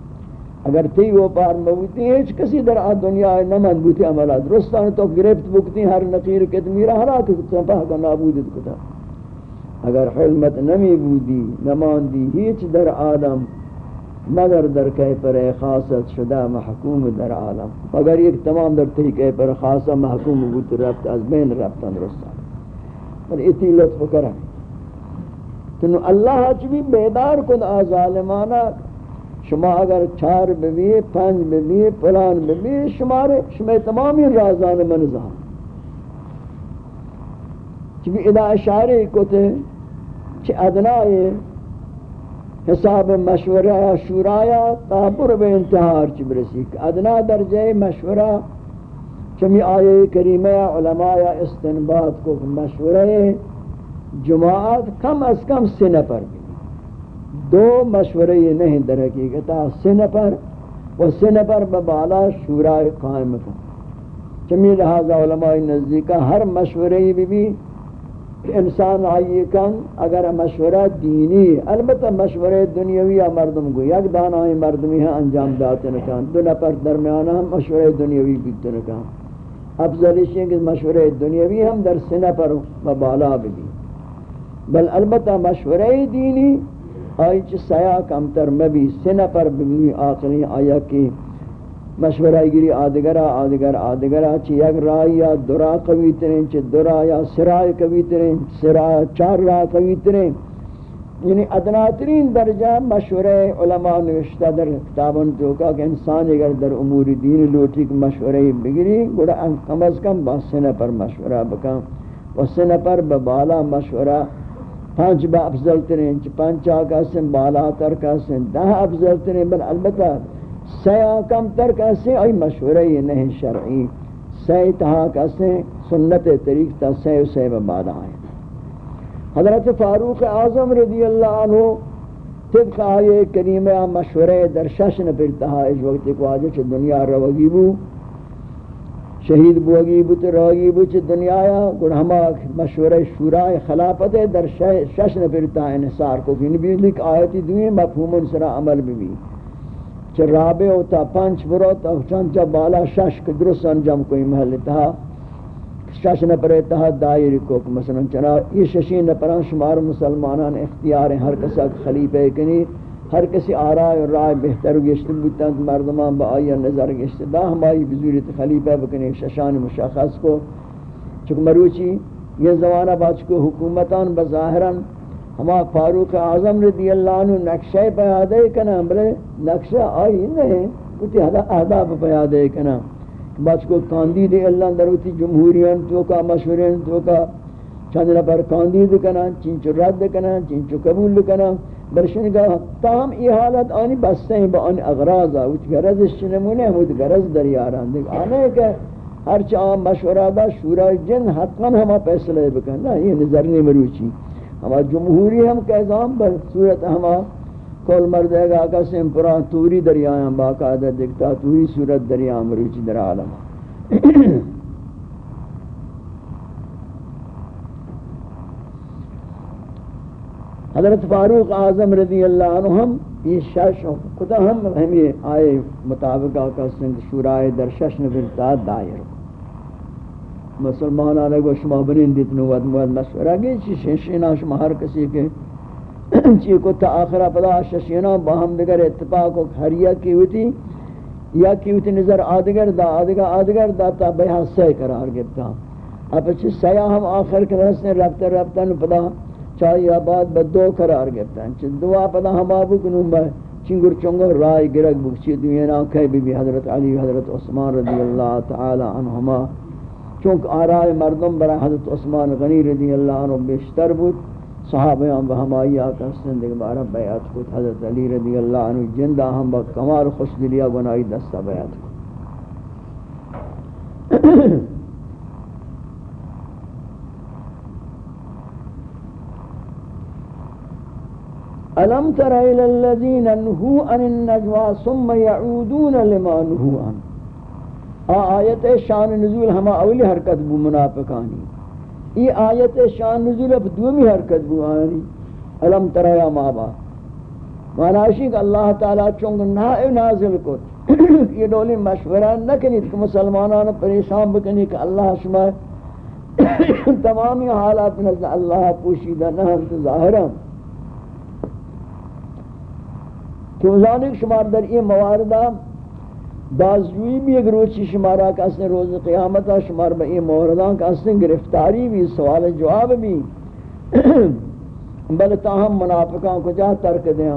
اگر تی وہ پار موتی ہے کسی در آ دنیا نہ من بوتی عملہ درستان تو گرفت بکتی، ہر نقیر کت میرا حالات کو پہ کا نابود کتا. اگر حلمت نمی بودی نماندی ہیچ در عالم مگر در کہیں پر خاصت شدہ محکوم در عالم اگر ایک تمام در تی کہیں پر خاصا محکوم بود رفت از بین رفتن درستان پر اتی لطف کرم. تنو اللہ چبی بیدار کن آظالمانا شما اگر چار ببی پنج ببی پلان ببی شمارے شما تمامی رازان منزان چبی ادا اشارے کو تے چھ ادنائے حساب مشورہ شورایا تابر بے انتحار چھ برسی. ادنا درجہ مشورہ چمی آئے کریمہ علماء استنباد کو مشورہ جماعت کم از کم سنہ پر بھی دو مشورے یہ نہیں در حقیقتا سن پر و سن پر ببالا شورا قائم کن۔ چمی لہذا علماء نزدیکا ہر مشورے بھی بھی انسان آئیے کن، اگر مشورہ دینی، البتہ مشورہ دنیاوی مردم کو یک دانا مردمی ہیں انجام داتے نکان۔ دو نفر درمیانا ہم مشورہ دنیاوی بیتے نکان۔ افضل ہے کہ مشورہ دنیاوی ہم در سنہ پر مبالا بھی بل البتہ مشورہ دینی آئی چی سیا کمتر مبی سنہ پر بمی آخری آیا کی مشورہ گیری آدگرہ، آدگر، آدگرہ چی یک رائی یا درا قوی ترین، چی درا یا سرائی قوی ترین سرائی چار را قوی ترین۔ یعنی ادناترین درجہ مشورہ علماء نوشتہ در کتابن تو کہ انسان اگر در امور دین لوٹی کی مشورہ بگری گوڑا کم از کم با سنہ پر مشورہ بکن و سنہ پر ببالا مشورہ پانچ با افضل ترین، چی پانچ آکا سن بالا تر کا سن دہ افضل ترین، بل البتہ سیا کم تر کا سن ای مشورہ یہ نہیں شرعی۔ سی تہا کا سن سنت طریق تا سی و سی ببالا آئے حضرت فاروق اعظم رضی اللہ عنہ طبق آئے کریمہ مشورے در ششن پر پرتہا اس وقت کو آجے چھ دنیا روگی بو۔ شہید بوگی بو تو روگی بو چھ دنیا یا گن ہما مشورے شورا خلافت در شش ششن پرتہا انحصار کو بھی نبی لکھ آیتی دوئیں مفہوم سرا عمل بھی بھی۔ چھ رابع ہوتا پانچ برو تا چند چنچا بالا شش کے درست انجام کوئی محل تہا شش نپر اتحاد دائری کو مثلا چنا یہ ششی نپران شمار مسلمانان اختیار ہیں، ہر کسا خلیفہ کنی ہر کسی آرائے اور رائے بہتر گشت بودتا مردمان با آئی نظر گشت دا ہمائی بزوریت خلیفہ بکنی ششان مشخص کو چک مروچی یہ زمانہ باچ کو حکومتان بظاہران ہما فاروق اعظم رضی اللہ عنہ نقشہ پیادے کنا بلے نقشہ آئی نہیں کتی اہداب پیادے کنا بچ کو کاندید اللہ دروتی جمہوریان تو کا مشورین تو کا چند نفر کاندید کنا چنچو رد کنا چنچو قبول کنا برشن کا تام ای حالت آنی بستے ہیں با آنی اغراض آوچ غرض شنمونے ہم غرض دریاران دیکھ آنے کہ ہر چاہاں مشورہ دا شورا جن، حتما ہما فیصلے بکن. نا یہ نظر نہیں مروچی ہما جمہوری ہم کہزام بصورت ہما کول مردے گا کا سمپرا توری دریاں باقاعدہ دکھتا توری صورت دریا مروچ در عالم. حضرت فاروق اعظم رضی اللہ عنہ ہم یہ شش خدا ہم ہمیں آئے مطابق آقا سنگ شورائے در شش نبرتا دائر مسلمان آنے کو شما بنین دیتنو ود مواد مشورہ گئی چی شنشینا شما ہر کسی کے چی کو تا آخرہ پدا ششینا با ہم دگر اتفاق و ہریا کی ہوتی یا کی ہوتی نظر آدگر دا آدگر آدگر دا تا بیہا سی قرار گفتا اب چی سیا ہم آخر کے رسنے ربتا ربتا نو پدا چاہی آباد با دو قرار گفتا چی دعا پدا ہم آبو کنو با چنگر چنگر رائی گرگ بکچی دوینا کئی بی بی حضرت علی، حضرت عثمان رضی اللہ تعالی عنہما۔ چونکہ آرائی مردم برای حضرت عثمان غنی رضی اللہ عنہ بیشتر بود صحابیان و ہمائی آکا سندگ بارا بیعت کو حضرت علی رضی اللہ عنہ جندہ ہم با کمال خوش دلیا بنائی دستا بیعت کو الم تر الى الذين نهوا عن النجوى ثم يعودون لما نهوا عنه. آیت شان نزول ہما اولی حرکت بو منافقانی. یہ آیت شان نزول اب دومی حرکت بو بوانی علم تریا مابا معناشی کہ اللہ تعالیٰ چونگ نائب نازل کو یہ دولی مشورہ نہ کنی کہ مسلمانان پریشان بکنی کہ اللہ شما تمامی حالات نزل اللہ پوشیدہ نہ ہم تو ظاہرہ کیوں ذالک شمار در یہ مواردہ بازجوئی بھی اگر روچی شمارا کسن روز قیامتا شمار با این موردان کسن گرفتاری بھی سوال جواب بھی بل تاہم منافقان کو جا ترک دیں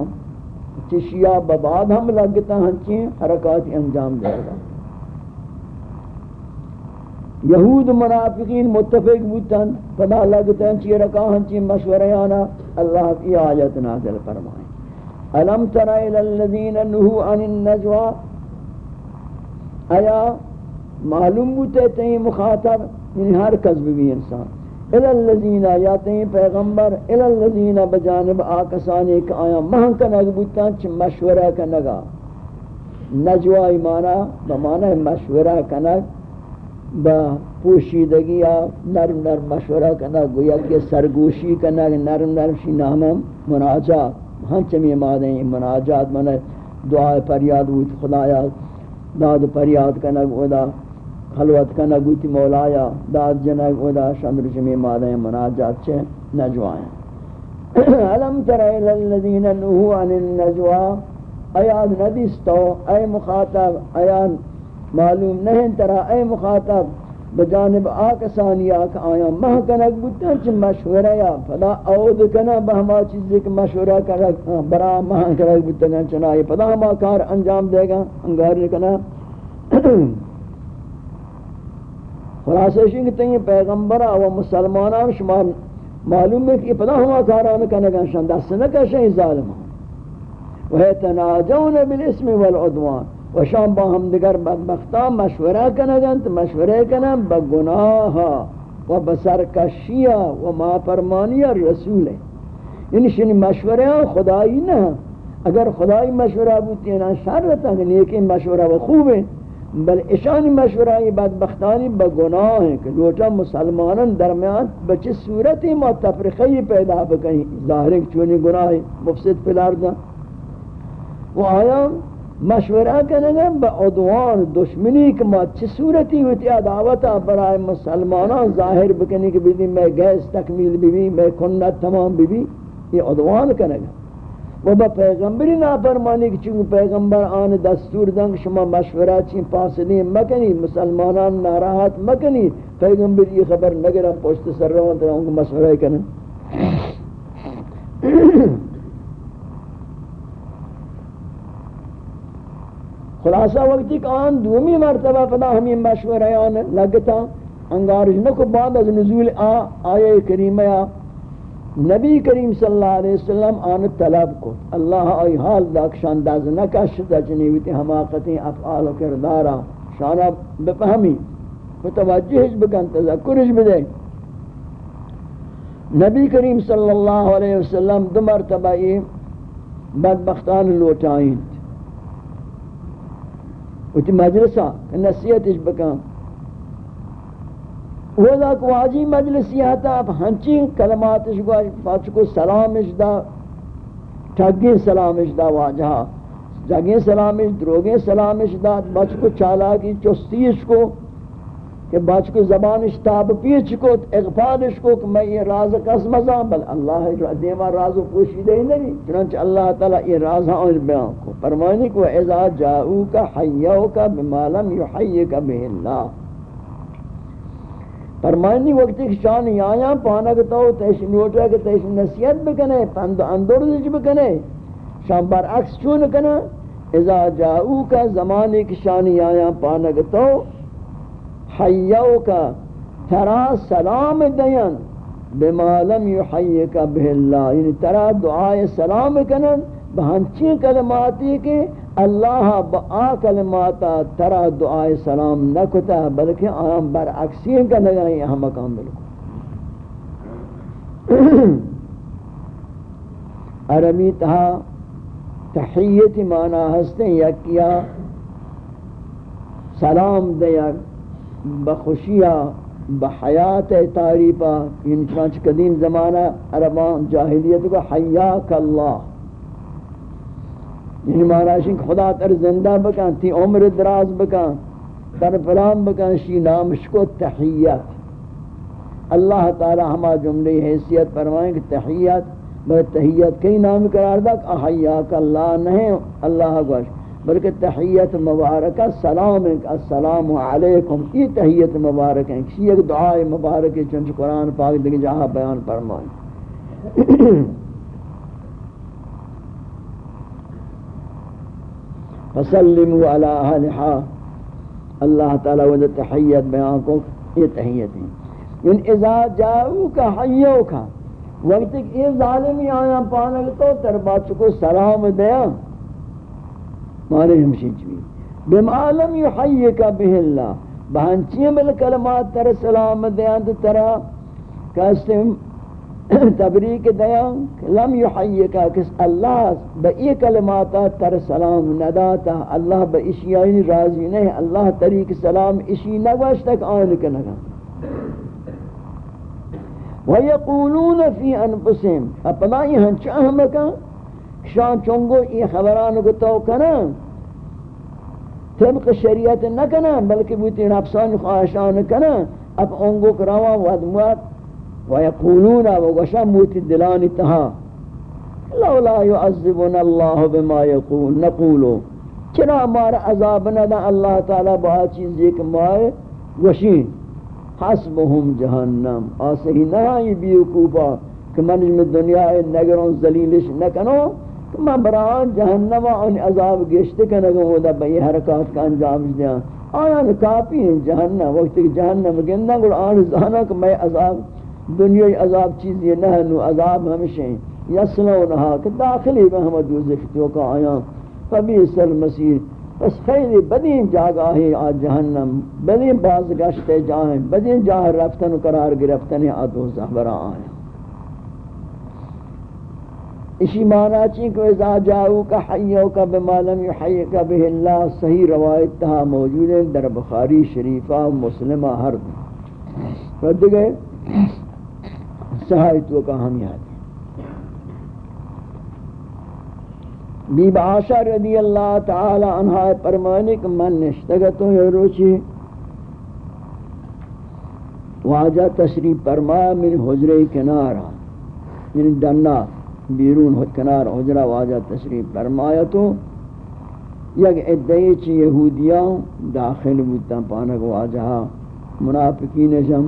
چشیا بباد ہم لگتا ہنچی حرکات انجام دے گا یہود منافقین متفق بودتن پدا لگتا ہنچی رکا ہنچی مشوریانا اللہ کی آیت نازل فرمائیں۔ الم تر الى الذين نهوا عن النجوى؟ آیا معلوم بوتے تہیں مخاطب؟ یعنی ہر کس بھی انسان. الالذین آیاتیں پیغمبر الالذین بجانب آکسان ایک آیا مہن کا نگ بوتا چھ مشورہ کا نگا؟ نجوہ ایمانا بمانا مشورہ کا نگ با پوشیدگی یا نرم نرم مشورہ کا نگ گویا کہ سرگوشی کا نگ، نرم نرم شی نامم مناجات. ہن چمی مادیں مناجات من دعا پریاد ہوئی خدایا، داد پریاد کنگ ادا خلوت کنگ گوتی مولایا، داد جنگ ادا شمر جمی مادہ مناجات چھے نجوائیں۔ علم تر الى الذین نهوا عن النجوا ایان ندیستو، اے مخاطب ایان معلوم نہیں ترا اے مخاطب بجانب آکسانی آکا آیا مہ کنک بودتا چھ مشورہ یا، پدا اود کنا بہما چیزی کہ مشورہ کنک ہاں، برا مہ کنک بودتا چنائی، پدا ہما کار انجام دے گا، انگار کنا۔ خلاصہ شنگ تین پیغمبرہ و مسلمانان شما معلوم ہے کہ پدا ہما کاران کنگا شن دست نکا شن ظالمان۔ ويتناجون بالاسم والعدوان۔ وشان با هم دیگر بدبختان مشوره کنند مشوره کنند با گناه و بسرکشیا و ما فرمانی رسول یعنی شنی مشوره خدایی نه. اگر خدایی مشوره بودتی نه یعنی شرطا نیکی مشوره و خوبه. بل اشانی مشورہ بدبختانی بگناہ ہیں کہ لوٹا مسلمانان درمیان بچے صورتی ما تفرقی پیدا بکیں ظاہر چونی گناہ مفسد پی الارض و آیا مشورہ کرنے با عدوان دشمنی کہ ما چی صورتی ہوتی عداوتا برای مسلمانان ظاہر بکنی کہ بیدی میں گیس تکمیل بھی بھی میں کنت تمام بھی بھی یہ عدوان کرنے و با پیغمبری نافرمانی کہ چونکہ پیغمبر آن دستور دنگ، شما مشورہ چین پاسدین مکنی، مسلمانان ناراحت مکنی، پیغمبر یہ خبر نگرم پشت سر روان تو ان کو مشورہ کرنے خلاصہ وقتی کہ آن دومی مرتبہ پدا ہمیں مشورہ آن لگتا، انگارش نکو بعد از نزول آ آیے کریمہ یا نبی کریم صلی اللہ علیہ وسلم آن طلب کو اللہ آئی حال داکشان داز نکشتا چنیویتی حماقتی افعال و کردارا۔ شانا بفہمی متوجہش بکن تذکرش بدے۔ نبی کریم صلی اللہ علیہ وسلم دو مرتبہ یہ بدبختان لوٹائیں۔ وچ مجلسا نصیحتش بکم۔ ودا کو واجی مجلسیاتا اب ہنچی کلماتش گو پاچ کو سلامش دا، ٹھگی سلامش دا واجہ جگیں سلامش، دروگیں سلامش دا، بچ کو چالاکی چستیش کو۔ کہ بچ کو زبانش تاب پیچ کو اغفادش کو کہ میں یہ راز قسم ازام بل اللہ دیما راز و پوشیدہ ہی نہیں، چنانچہ اللہ تعالیٰ یہ راز ہاں بیان کو فرمائنی کو اذا جاؤکا حیوکا بما لم یحییکا بہ اللہ۔ فرمائنی وقتی کہ شان یایا پانکتا ہو تیش نوٹا کہ تیش نصیحت بکنے، پند اندر اندرزش بکنے شان برعکس چون کنا، اذا جاؤکا زمانے کی شان یایا پانکتا ہو حیو کا ترا سلام دین، بما لم یحیک به اللہ. یعنی ترا دعائے سلام کنن بہنچی کلماتی کے اللہ با کلماتا ترا دعائے سلام نکتا، بلکہ آم برعکسی کا نگاہیں یہاں مقام بلکو عربی تہا تحییت معنی ہستے یا کیا سلام دیا بخوشیا بحیات تعریفا یعنی چنانچہ قدیم زمانہ عربان جاہلیت کو حیاک اللہ۔ یعنی معنی کہ خدا تر زندہ بکن، تی عمر دراز بکن، تر فلان بکن، شی نامش کو تحییت اللہ تعالی ہما جملے حیثیت فرمائیں کہ تحییت بے تحییت کئی نام قرار دا کہ حیاک اللہ نہیں، اللہ گوش بلکہ تحیت مبارکہ سلام السلام علیکم، یہ تحیت مبارک ہے، کسی ایک دعائے مبارک چنچ قرآن پاک دیکھ جہاں بیان فرمائیں۔ فسلموا علی اہلہا، اللہ تعالی وجہ تحیت بیان کو، یہ تحیت ہے۔ ان اذا جاؤ کا جاؤکا حیوکا، وقت یہ ظالمی آیا پانک تو تربات کو سلام دیا۔ مانے ہمشی چوی بما لم یحییکا بہ اللہ بہنچی مل کلمات تر سلام دیان تو ترا۔ کہستم تبریک دیان لم یحییکا کس اللہ بئی کلماتا تر سلام نداتا۔ اللہ با اشیائن راضی نہیں۔ اللہ طریق سلام اشی نگوش تک آن کنگا وَيَقُولُونَ فِي أَنفُسِهِمْ۔ اپنا یہ ہنچا ہمکا شان چونگو یہ خبران کو تو کنن، طبق شریعت نہ کنن بلکہ بوتی نفسان خواہشان کنن. اب انگو کراوا ودموات و یقولون و گشا موتی دلانی تہا لولا يعذبنا الله بما يقول نقول چرا مار عذاب ندا اللہ تعالی با چیز ایک مائے وشین حسبهم جہنم آسہی نہائی بیوکوبا. کہ من میں دنیا نگروں ذلیلش نکنو. کہ من بران جہنم ان عذاب گشت کنگو دا بئی حرکات کا انجام دیا۔ آیا کافی ہیں جہنم وقت کہ جہنم گندہ گل، آن زانا کہ میں عذاب دنیا عذاب چیز یہ نہ نو عذاب ہمشہ یسلونہا کہ داخلی بہمد دوزخ تو کا آیا۔ فبیس المسیر بس خیلی بدین جاگا ہے آ جہنم۔ بدین باز گشتے جائیں بدین جاہ رفتن قرار گرفتن آدو زہبرا آیا۔ اسی معنی چین کہ اذا جاؤ کا حیو کا بما لم یحیی کا بہ اللہ، صحیح روایت تہا موجود ہے در بخاری شریفہ و مسلمہ ہر دن۔ رد گئے صحایتوں کا ہم یاد بی عاشا رضی اللہ تعالی عنہ فرمانے کہ من نشتگتوں یہ روچی؟ واجہ تشریف فرمایا، من حجرے کنارا یعنی دنہ بیرون ہو کنار حجرہ واجہ تشریف فرمایا تو یک ادعی چی یہودیاں داخل بودتا پانک واجہ منافقین جم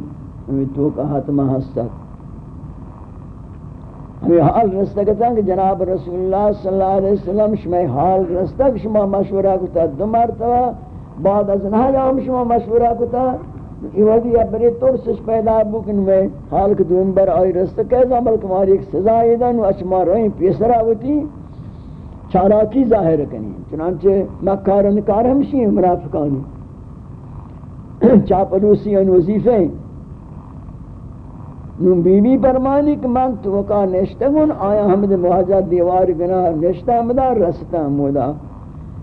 ہمیں تو کا حتمہ ہستک ہمیں حال رستہ کہتا کہ جناب رسول اللہ صلی اللہ علیہ وسلم شما حال رستہ کہ شما مشورہ کتا دو مرتبہ، بعد از نہ ہم شما مشورہ کتا۔ یہ وقتی اب بری ترسش پیدا بکن میں حال کے دوم بر آئی رستہ کہتا عمل کماری ایک سزا ایدن و اچما روئیں پیسرہ ہوتی چاراکی ظاہر کنی چنانچہ مکارن کار ہمشی ہیں، مرافقانی چاپلوسی ان وظیفیں نون بی بی فرمانی کہ من تو کا نشتگون، آیا حمد مواجہ دیوار گناہ نشتہ مدا رستا مودا۔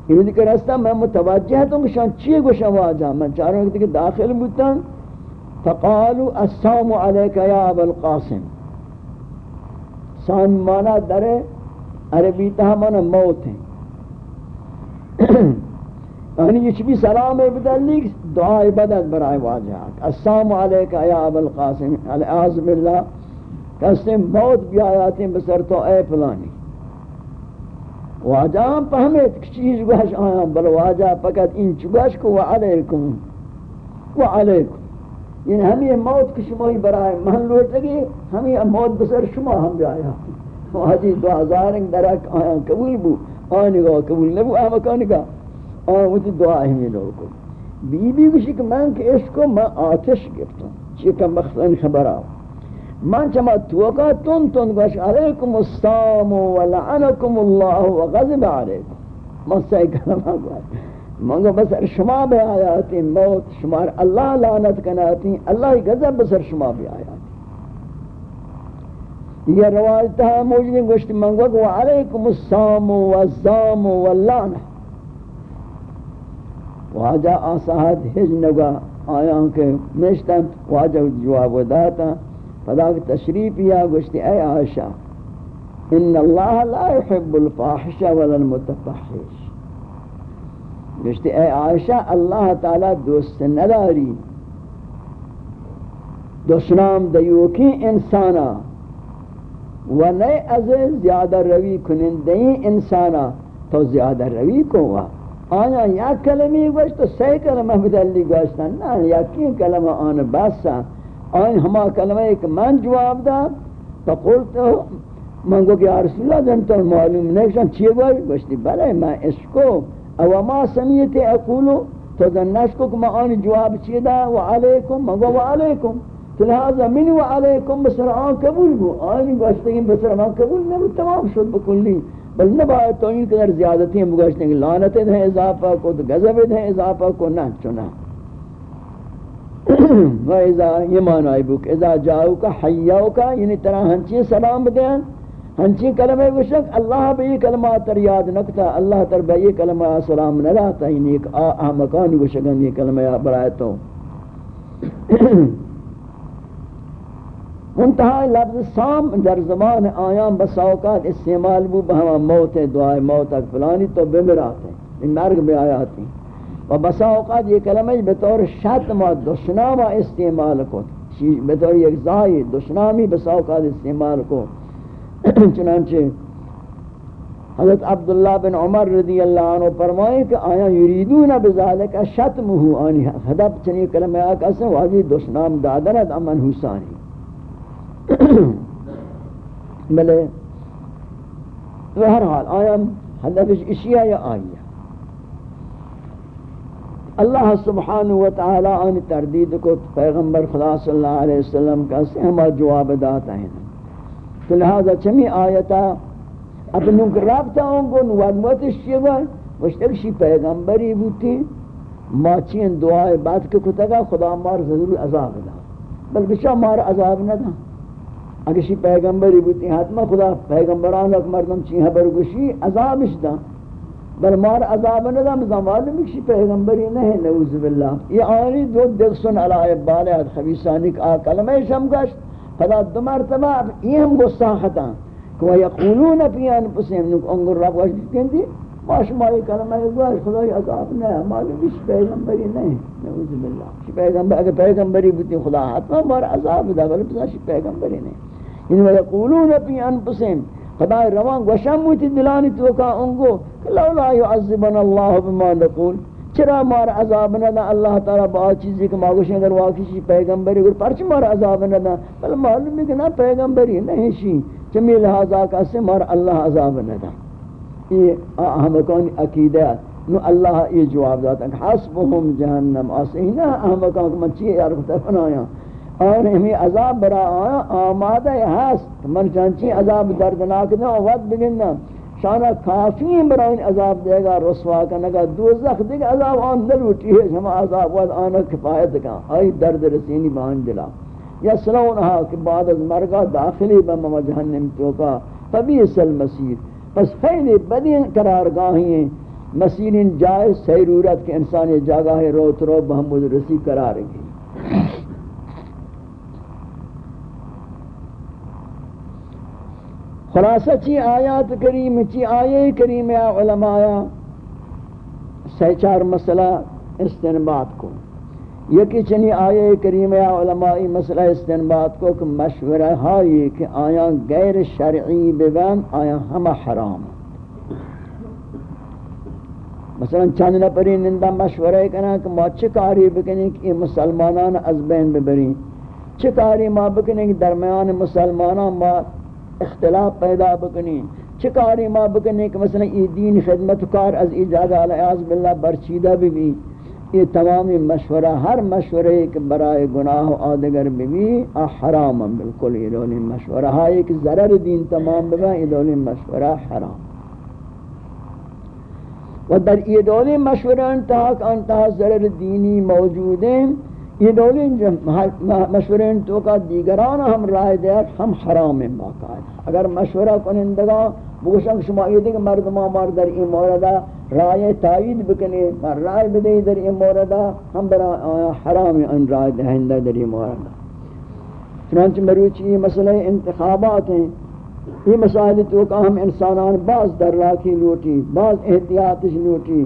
یعنی یہ دیکھ رستا میں متوجہ تو کہ شان چیئے گوشا واجہ میں چاروں وقت کہ داخل بوتا فقالوا السلام علیکہ یا ابا القاسم. سام مانا در عربی تہا مانا موت. ہیں یعنی یہ بھی سلام بدل بدلی دعا عبادت برائے واجہ السلام علیکہ یا ابو القاسم. الاعوذ باللہ قسم موت بھی آیاتیں بسر تو اے پلانی واجہ ہم پہمیت چیز گوش آیا بل واجہ فقط ان چگوش کو، وعلیکم. وعلیکم. یعنی ہمیں موت کی شمائی برائے محل لوٹ لگی ہمیں موت بسر شما ہم بھی واجی دعا زارنگ درک آیا قبول بو. آنی گا قبول نبو آمکانی گا. آن وہ دعا ہمیں لوگوں بی بی گوشی کہ من کہ اس کو میں آتش گفتوں چیکا مخصن خبر آو. من چما توقع تن تن گوش علیکم السلام و لعنکم اللہ و غضب علیکم. من سی کلمہ گوش. من گو بسر شما بے آیاتی موت شمار اللہ لعنت کناتی اللہ غضب بسر شما بے آیاتی یہ روایت ہے موجود گوشت من گو علیکم السلام و الزام و لعنہ واجہ آساہت ہج نگا آیا کہ نشتن، واجہ جواب داتا فدا کہ تشریف یا گوشتی، اے عائشہ، ان اللہ لا يحب الفاحش ولا المتفحش. گوشتی، اے عائشہ، اللہ تعالی دوست نداری دشنام دیوکی انسانا و نئے از زیادہ روی کنندین انسانا، تو زیادہ روی کو وا آیا یا کلمی گوشت تو سی کلمہ بدلی گوشتن، نا، یا کین کلمہ آن بسا آئین ہما کلمہ ایک من جواب دا فقلتو من گو کہ یا رسول اللہ جنتا معلوم نہیں شان چیئے گوئی؟ گوشتی بلے میں اس کو او ما سمیت اقولو، تو دنش کو کہ میں آن جواب چیئے دا وعلیکم من گو وعلیکم تو لہذا منی وعلیکم بسر آن قبول گو۔ آئین گوشتگی بسر آن قبول نبو تمام شد بکلی بل نہ باید تو ان قدر زیادتی ہیں بگشتے ہیں کہ لعنت دیں اضافہ کو تو غضب دیں اضافہ کو، نہ چنا و اذا یہ معنی بک، اذا جاؤ کا حیاؤ کا یعنی طرح ہنچی سلام دیں ہنچی کلمہ گوشک، اللہ بھی یہ کلمہ تر یاد نکتا، اللہ تر بھی یہ کلمہ سلام نہ لاتا یعنی ایک آ مکان گوشکن یہ کلمہ برائے تو منتہا لفظ سام در زمان آیان بساوکات استعمال بو، بہما موت دعائے موت اک فلانی تو بمرات ہیں ان مرگ میں آیات ہیں و بساوکات یہ کلمہ بطور شتم و دشنام استعمال کو بطور یک زائی دشنامی بساوکات استعمال کو چنانچہ حضرت عبداللہ بن عمر رضی اللہ عنہ فرمائے کہ آیا یریدون بذالک شتمہ آنی حدب چنی کلمہ آکا سے واجی دشنام دادرد امن حسانی۔ بلے ہر حال آیا حدبش اشیاء یا آئیہ اللہ سبحانہ وتعالی آنی تردید کو پیغمبر خدا صلی اللہ علیہ وسلم کا سے ہما جواب داتا ہے۔ تو لہذا چمی آیتا اب نوک رابطہ ہوں گو نواد موتش چیئے پیغمبری بوتی، ما چین دعائے بات کے کتا خدا مار ضرور عذاب دا۔ بل بشا مار عذاب نہ دا۔ اگر شی پیغمبری بوتی، حتما خدا پیغمبران اک مردم چین حبر گوشی عذابش دا۔ بل مار عذاب نہ دا مزا معلوم شی پیغمبری نہیں نعوذ باللہ یہ آنی دو دل سن علی بالات خبیثانی کا کلمہ شمگشت فلا دو مرتبہ یہ ہم گستاختا. کہ وہ یقولون فی انفسهم نک انگر رب واش کہندی باش مائی کلمہ گواش خدای عذاب نہ معلوم اس پیغمبری نہیں نعوذ باللہ کہ پیغمبر اگر پیغمبری بوتی خدا حتما مار عذاب دا بل بس پیغمبری نہیں ان یقولون فی انفسهم. خدا روان گوشم موتی دلانی تو کا انگو، لولا يعذبنا الله بما نقول. چرا مار عذاب نہ اللہ تعالی با چیزی کہ ماگوش اگر واقعی پیغمبری گر پرچ مار عذاب نہ بل معلوم ہے کہ نہ پیغمبری نہیں شی چمی لہذا کا سمر اللہ عذاب ندا. یہ احمقان عقیدہ نو اللہ یہ جواب داتا ہے حسبهم جہنم آسینا احمقان کو من چیئے عرفتا بنایا اور ہمیں عذاب برا آیا آمادہ ہے من چانچی عذاب دردناک دیں اور وقت بگننا شانا کافی برا ان عذاب دے گا، رسوا کرنے گا۔ دوزخ دے گا، عذاب آن نلوٹی ہے۔ ہم عذاب وقت آنا کفایت کا۔ آئی درد رسینی بہن دلا۔ یا سلونہا کہ بعد از مرگا داخلی بمم جہنم توکا۔ فبیس المسیر۔ پس خیلی بدین قرار گاہی ہیں۔ مسیرین جائز سیرورت کے انسانی جاگاہ روت رو بہمود رسی قرار گئی۔ خلاصہ چی آیات کریم، چی آیے کریم یا علماء، سہ چار مسئلہ استنباد کو۔ یکی چنی آیے کریم یا علمائی مسئلہ استنباد کو کہ مشورہ ہائی کہ آیا غیر شرعی ببین، آیا ہم حرام۔ مثلا چند نپری نندہ مشورہ کنا کہ ما چکاری بکنی کہ مسلمانان از بین ببرین۔ چکاری ما بکنی کہ درمیان مسلمانان ما اختلاف پیدا بکنی چکاری ما بکنی کہ مثلا ای دین خدمت کار از ایجاد علیہ باللہ برچیدہ بھی بھی یہ تمامی مشورہ، ہر مشورہ ایک برائے گناہ آدگر بھی بھی حرام بالکل. یہ دولی مشورہ ہاں ایک ضرر دین تمام بگا یہ دولی مشورہ حرام. و در یہ دولی مشورہ انتہا کہ انتہا ضرر دینی موجود ہیں. یہ دولی مشورہ انتہا کا دیگران ہم رائے دے ہم حرام ہیں باقاعدہ اگر مشورہ کنندگاں، بوشنگ شما یہ دیکھ مردمہ مار در این موردہ، رائے تائید بکنے مر رائے بدے در این موردہ، ہم برا حرام ان رائے دہندہ در این موردہ۔ چنانچہ مروچی یہ مسئلہ انتخابات ہیں۔ یہ مسائل تو کہ ہم انسانان بعض در راکی لوٹی بعض احتیاطش لوٹی۔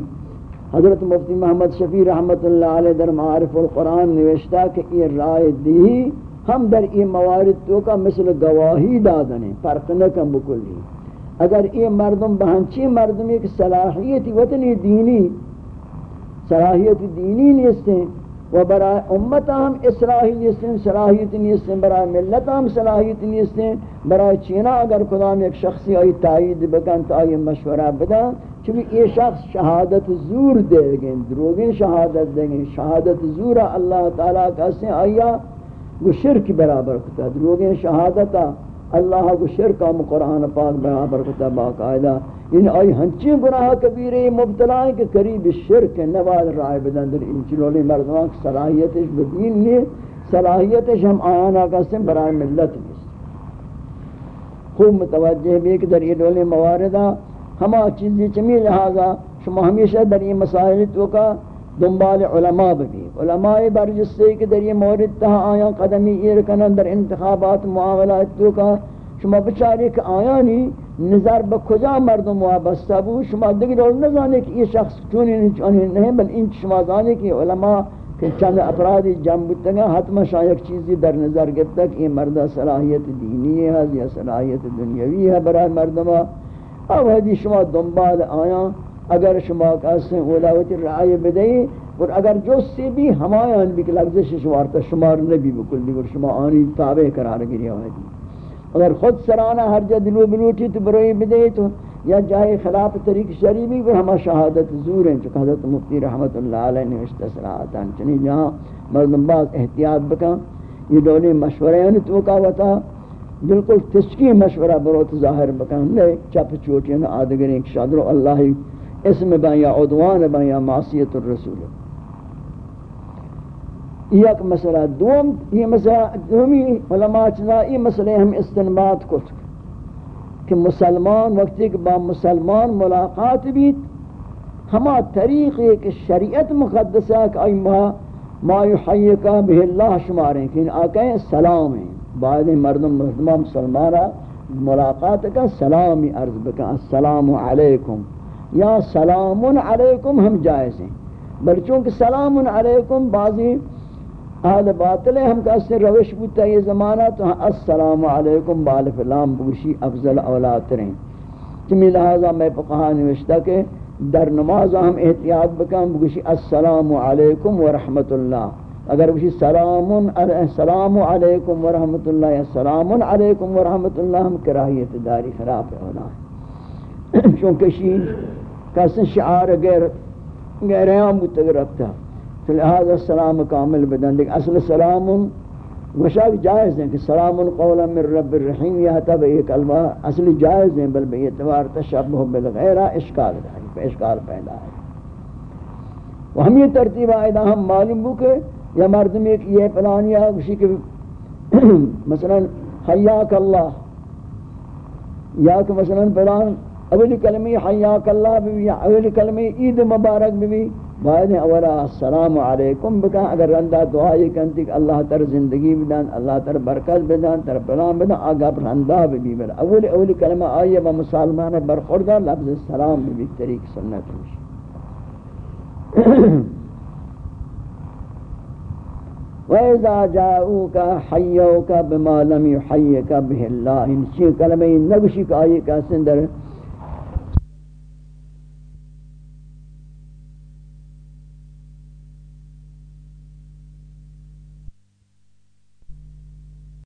حضرت مفتی محمد شفیع رحمت اللہ علیہ در معارف القرآن نوشتا کہ یہ رائے دی ہم در این موارد تو کا مثل گواہی دادنے، فرق نکم بکلی اگر یہ مردم بہنچی مردم ایک صلاحیت وطنی دینی، صلاحیت دینی نیستیں و برای امت ہم اصلاحی نیستیں صلاحیت نیستیں برای ملت ہم صلاحیت نیستیں برای چینا اگر قدام ایک شخصی آئی تائید بکن تو آئی مشورہ بدا چونکہ یہ شخص شہادت زور دے گئے دروگیں شہادت دیں گے شہادت زور اللہ تعالیٰ کا سے آیا، وہ شرک برابر کتا دروگیں شہادتا اللہ کو شرک ہم قرآن پاک برابر کتا باقاعدہ ان آئی ہنچی گناہ کبیرے مبتلا ہیں کہ قریب شرک نواز رائے بدن در ان چلولی مردمان کی صلاحیتش بدین لی صلاحیتش ہم آیانا کسیم برای ملت نیست۔ خوب متوجہ بھی کہ در یہ دولی مواردہ ہما چیزی چمی لہذا شما ہمیشہ در یہ مسائل تو کا دنبال علماء بھی علماء برجستے کہ در یہ مورد تہا آیا قدمی ایرکنن در انتخابات معاملات تو کا. شما بچاری کہ آیا نہیں نظر بکجا مردم وابستہ بو؟ شما دیگر رول نزانے کہ یہ شخص چونی نہیں بل ان شما زانے کہ علماء کہ چند افرادی جمع بودتگا حتما شاید چیزی در نظر گفتا کہ یہ مردہ صلاحیت دینی ہے، یا صلاحیت دنیاوی ہے برای مردمہ اب حدی شما دنبال آیا اگر شما کسی اولاوتی رعای بدئی اور اگر جو سی بھی ہمایان ہاں بھی کہ لگزش شمارتا شمار نبی بکل بھی شما آنی تابع قرار گری آئی اگر خود سرانہ ہر جا دلو بلوٹی تو بروئی بدئی تو، یا جائے خلاف طریق شریع بھی پر ہما شہادت زور ہیں چکہ حضرت مفتی رحمت اللہ علیہ نے اشتسراتا چنی جہاں مردم باز احتیاط بکا، یہ دولی مشورہ ہیں، تو کہا بالکل تشکی مشورہ بروت ظاہر بکا، ہم لے چپ چوٹی ہیں آدگرین شادر اللہ اسم با یا عدوان با یا معصیت الرسول. یک مسئلہ دوم، یہ مسئلہ دومی علماء چیزا، یہ مسئلہ ہم استنباد کو کہ مسلمان وقتی کہ با مسلمان ملاقات بھی ہما طریق ایک شریعت مقدسہ کہ آئی ما ما یحییکا بہ اللہ شماریں کہ آقا سلام ہیں، بعد مردم مردم مسلمانا ملاقات کا سلامی عرض بکا السلام علیکم. یا سلام علیکم، ہم جائز ہیں۔ بل چونکہ سلام علیکم، بعضی اہل باطل ہم کا سے روش بوتا یہ زمانہ، تو ہاں، السلام علیکم بالف لام بوشی، افضل اولاد رہیں چمی لہذا میں فقہا نوشتا کہ در نماز ہم احتیاط بکن، بوشی السلام علیکم ورحمت اللہ۔ اگر بوشی سلام السلام علیکم ورحمت اللہ یا سلام علیکم ورحمت اللہ، ہم کراہیت داری خراب ہونا ہے چونکہ شین کسن شعار غیر غیر عام بوتا لہذا السلام کامل بدن۔ دیکھ اصل سلام وشاک جائز ہیں کہ سلام قولا من رب الرحیم یہ تب ایک کلمہ اصل جائز ہیں، بل بے اعتبار تشبہ بالغیرہ اشکال ہے اشکال پیدا ہے۔ وہ ہم یہ ترتیب آئیدہ، ہم معلوم ہو کہ یا مردم ایک یہ پلانیا کسی کہ مثلا حیاک اللہ۔ یا کہ مثلا پلان اولی کلمی حیاک اللہ بھی یا اولی کلمی عید مبارک بھی بعد اولا السلام علیکم بکا، اگر رندہ دعائی کنتی کہ اللہ تر زندگی بدن، اللہ تر برکت بدن، تر پلان بدن، آگا پر رندہ بھی بر۔ اولی اولی کلمہ آئیے با مسلمان برخوردہ، لفظ السلام بھی طریق سنت ہوشی۔ وَإِذَا جَاءُوكَ حَيَّوْكَ بِمَا لَمْ يُحَيِّكَ بِهِ اللَّهِ۔ انچی کلمہ نگشی کا آئیے کہ سندر ہے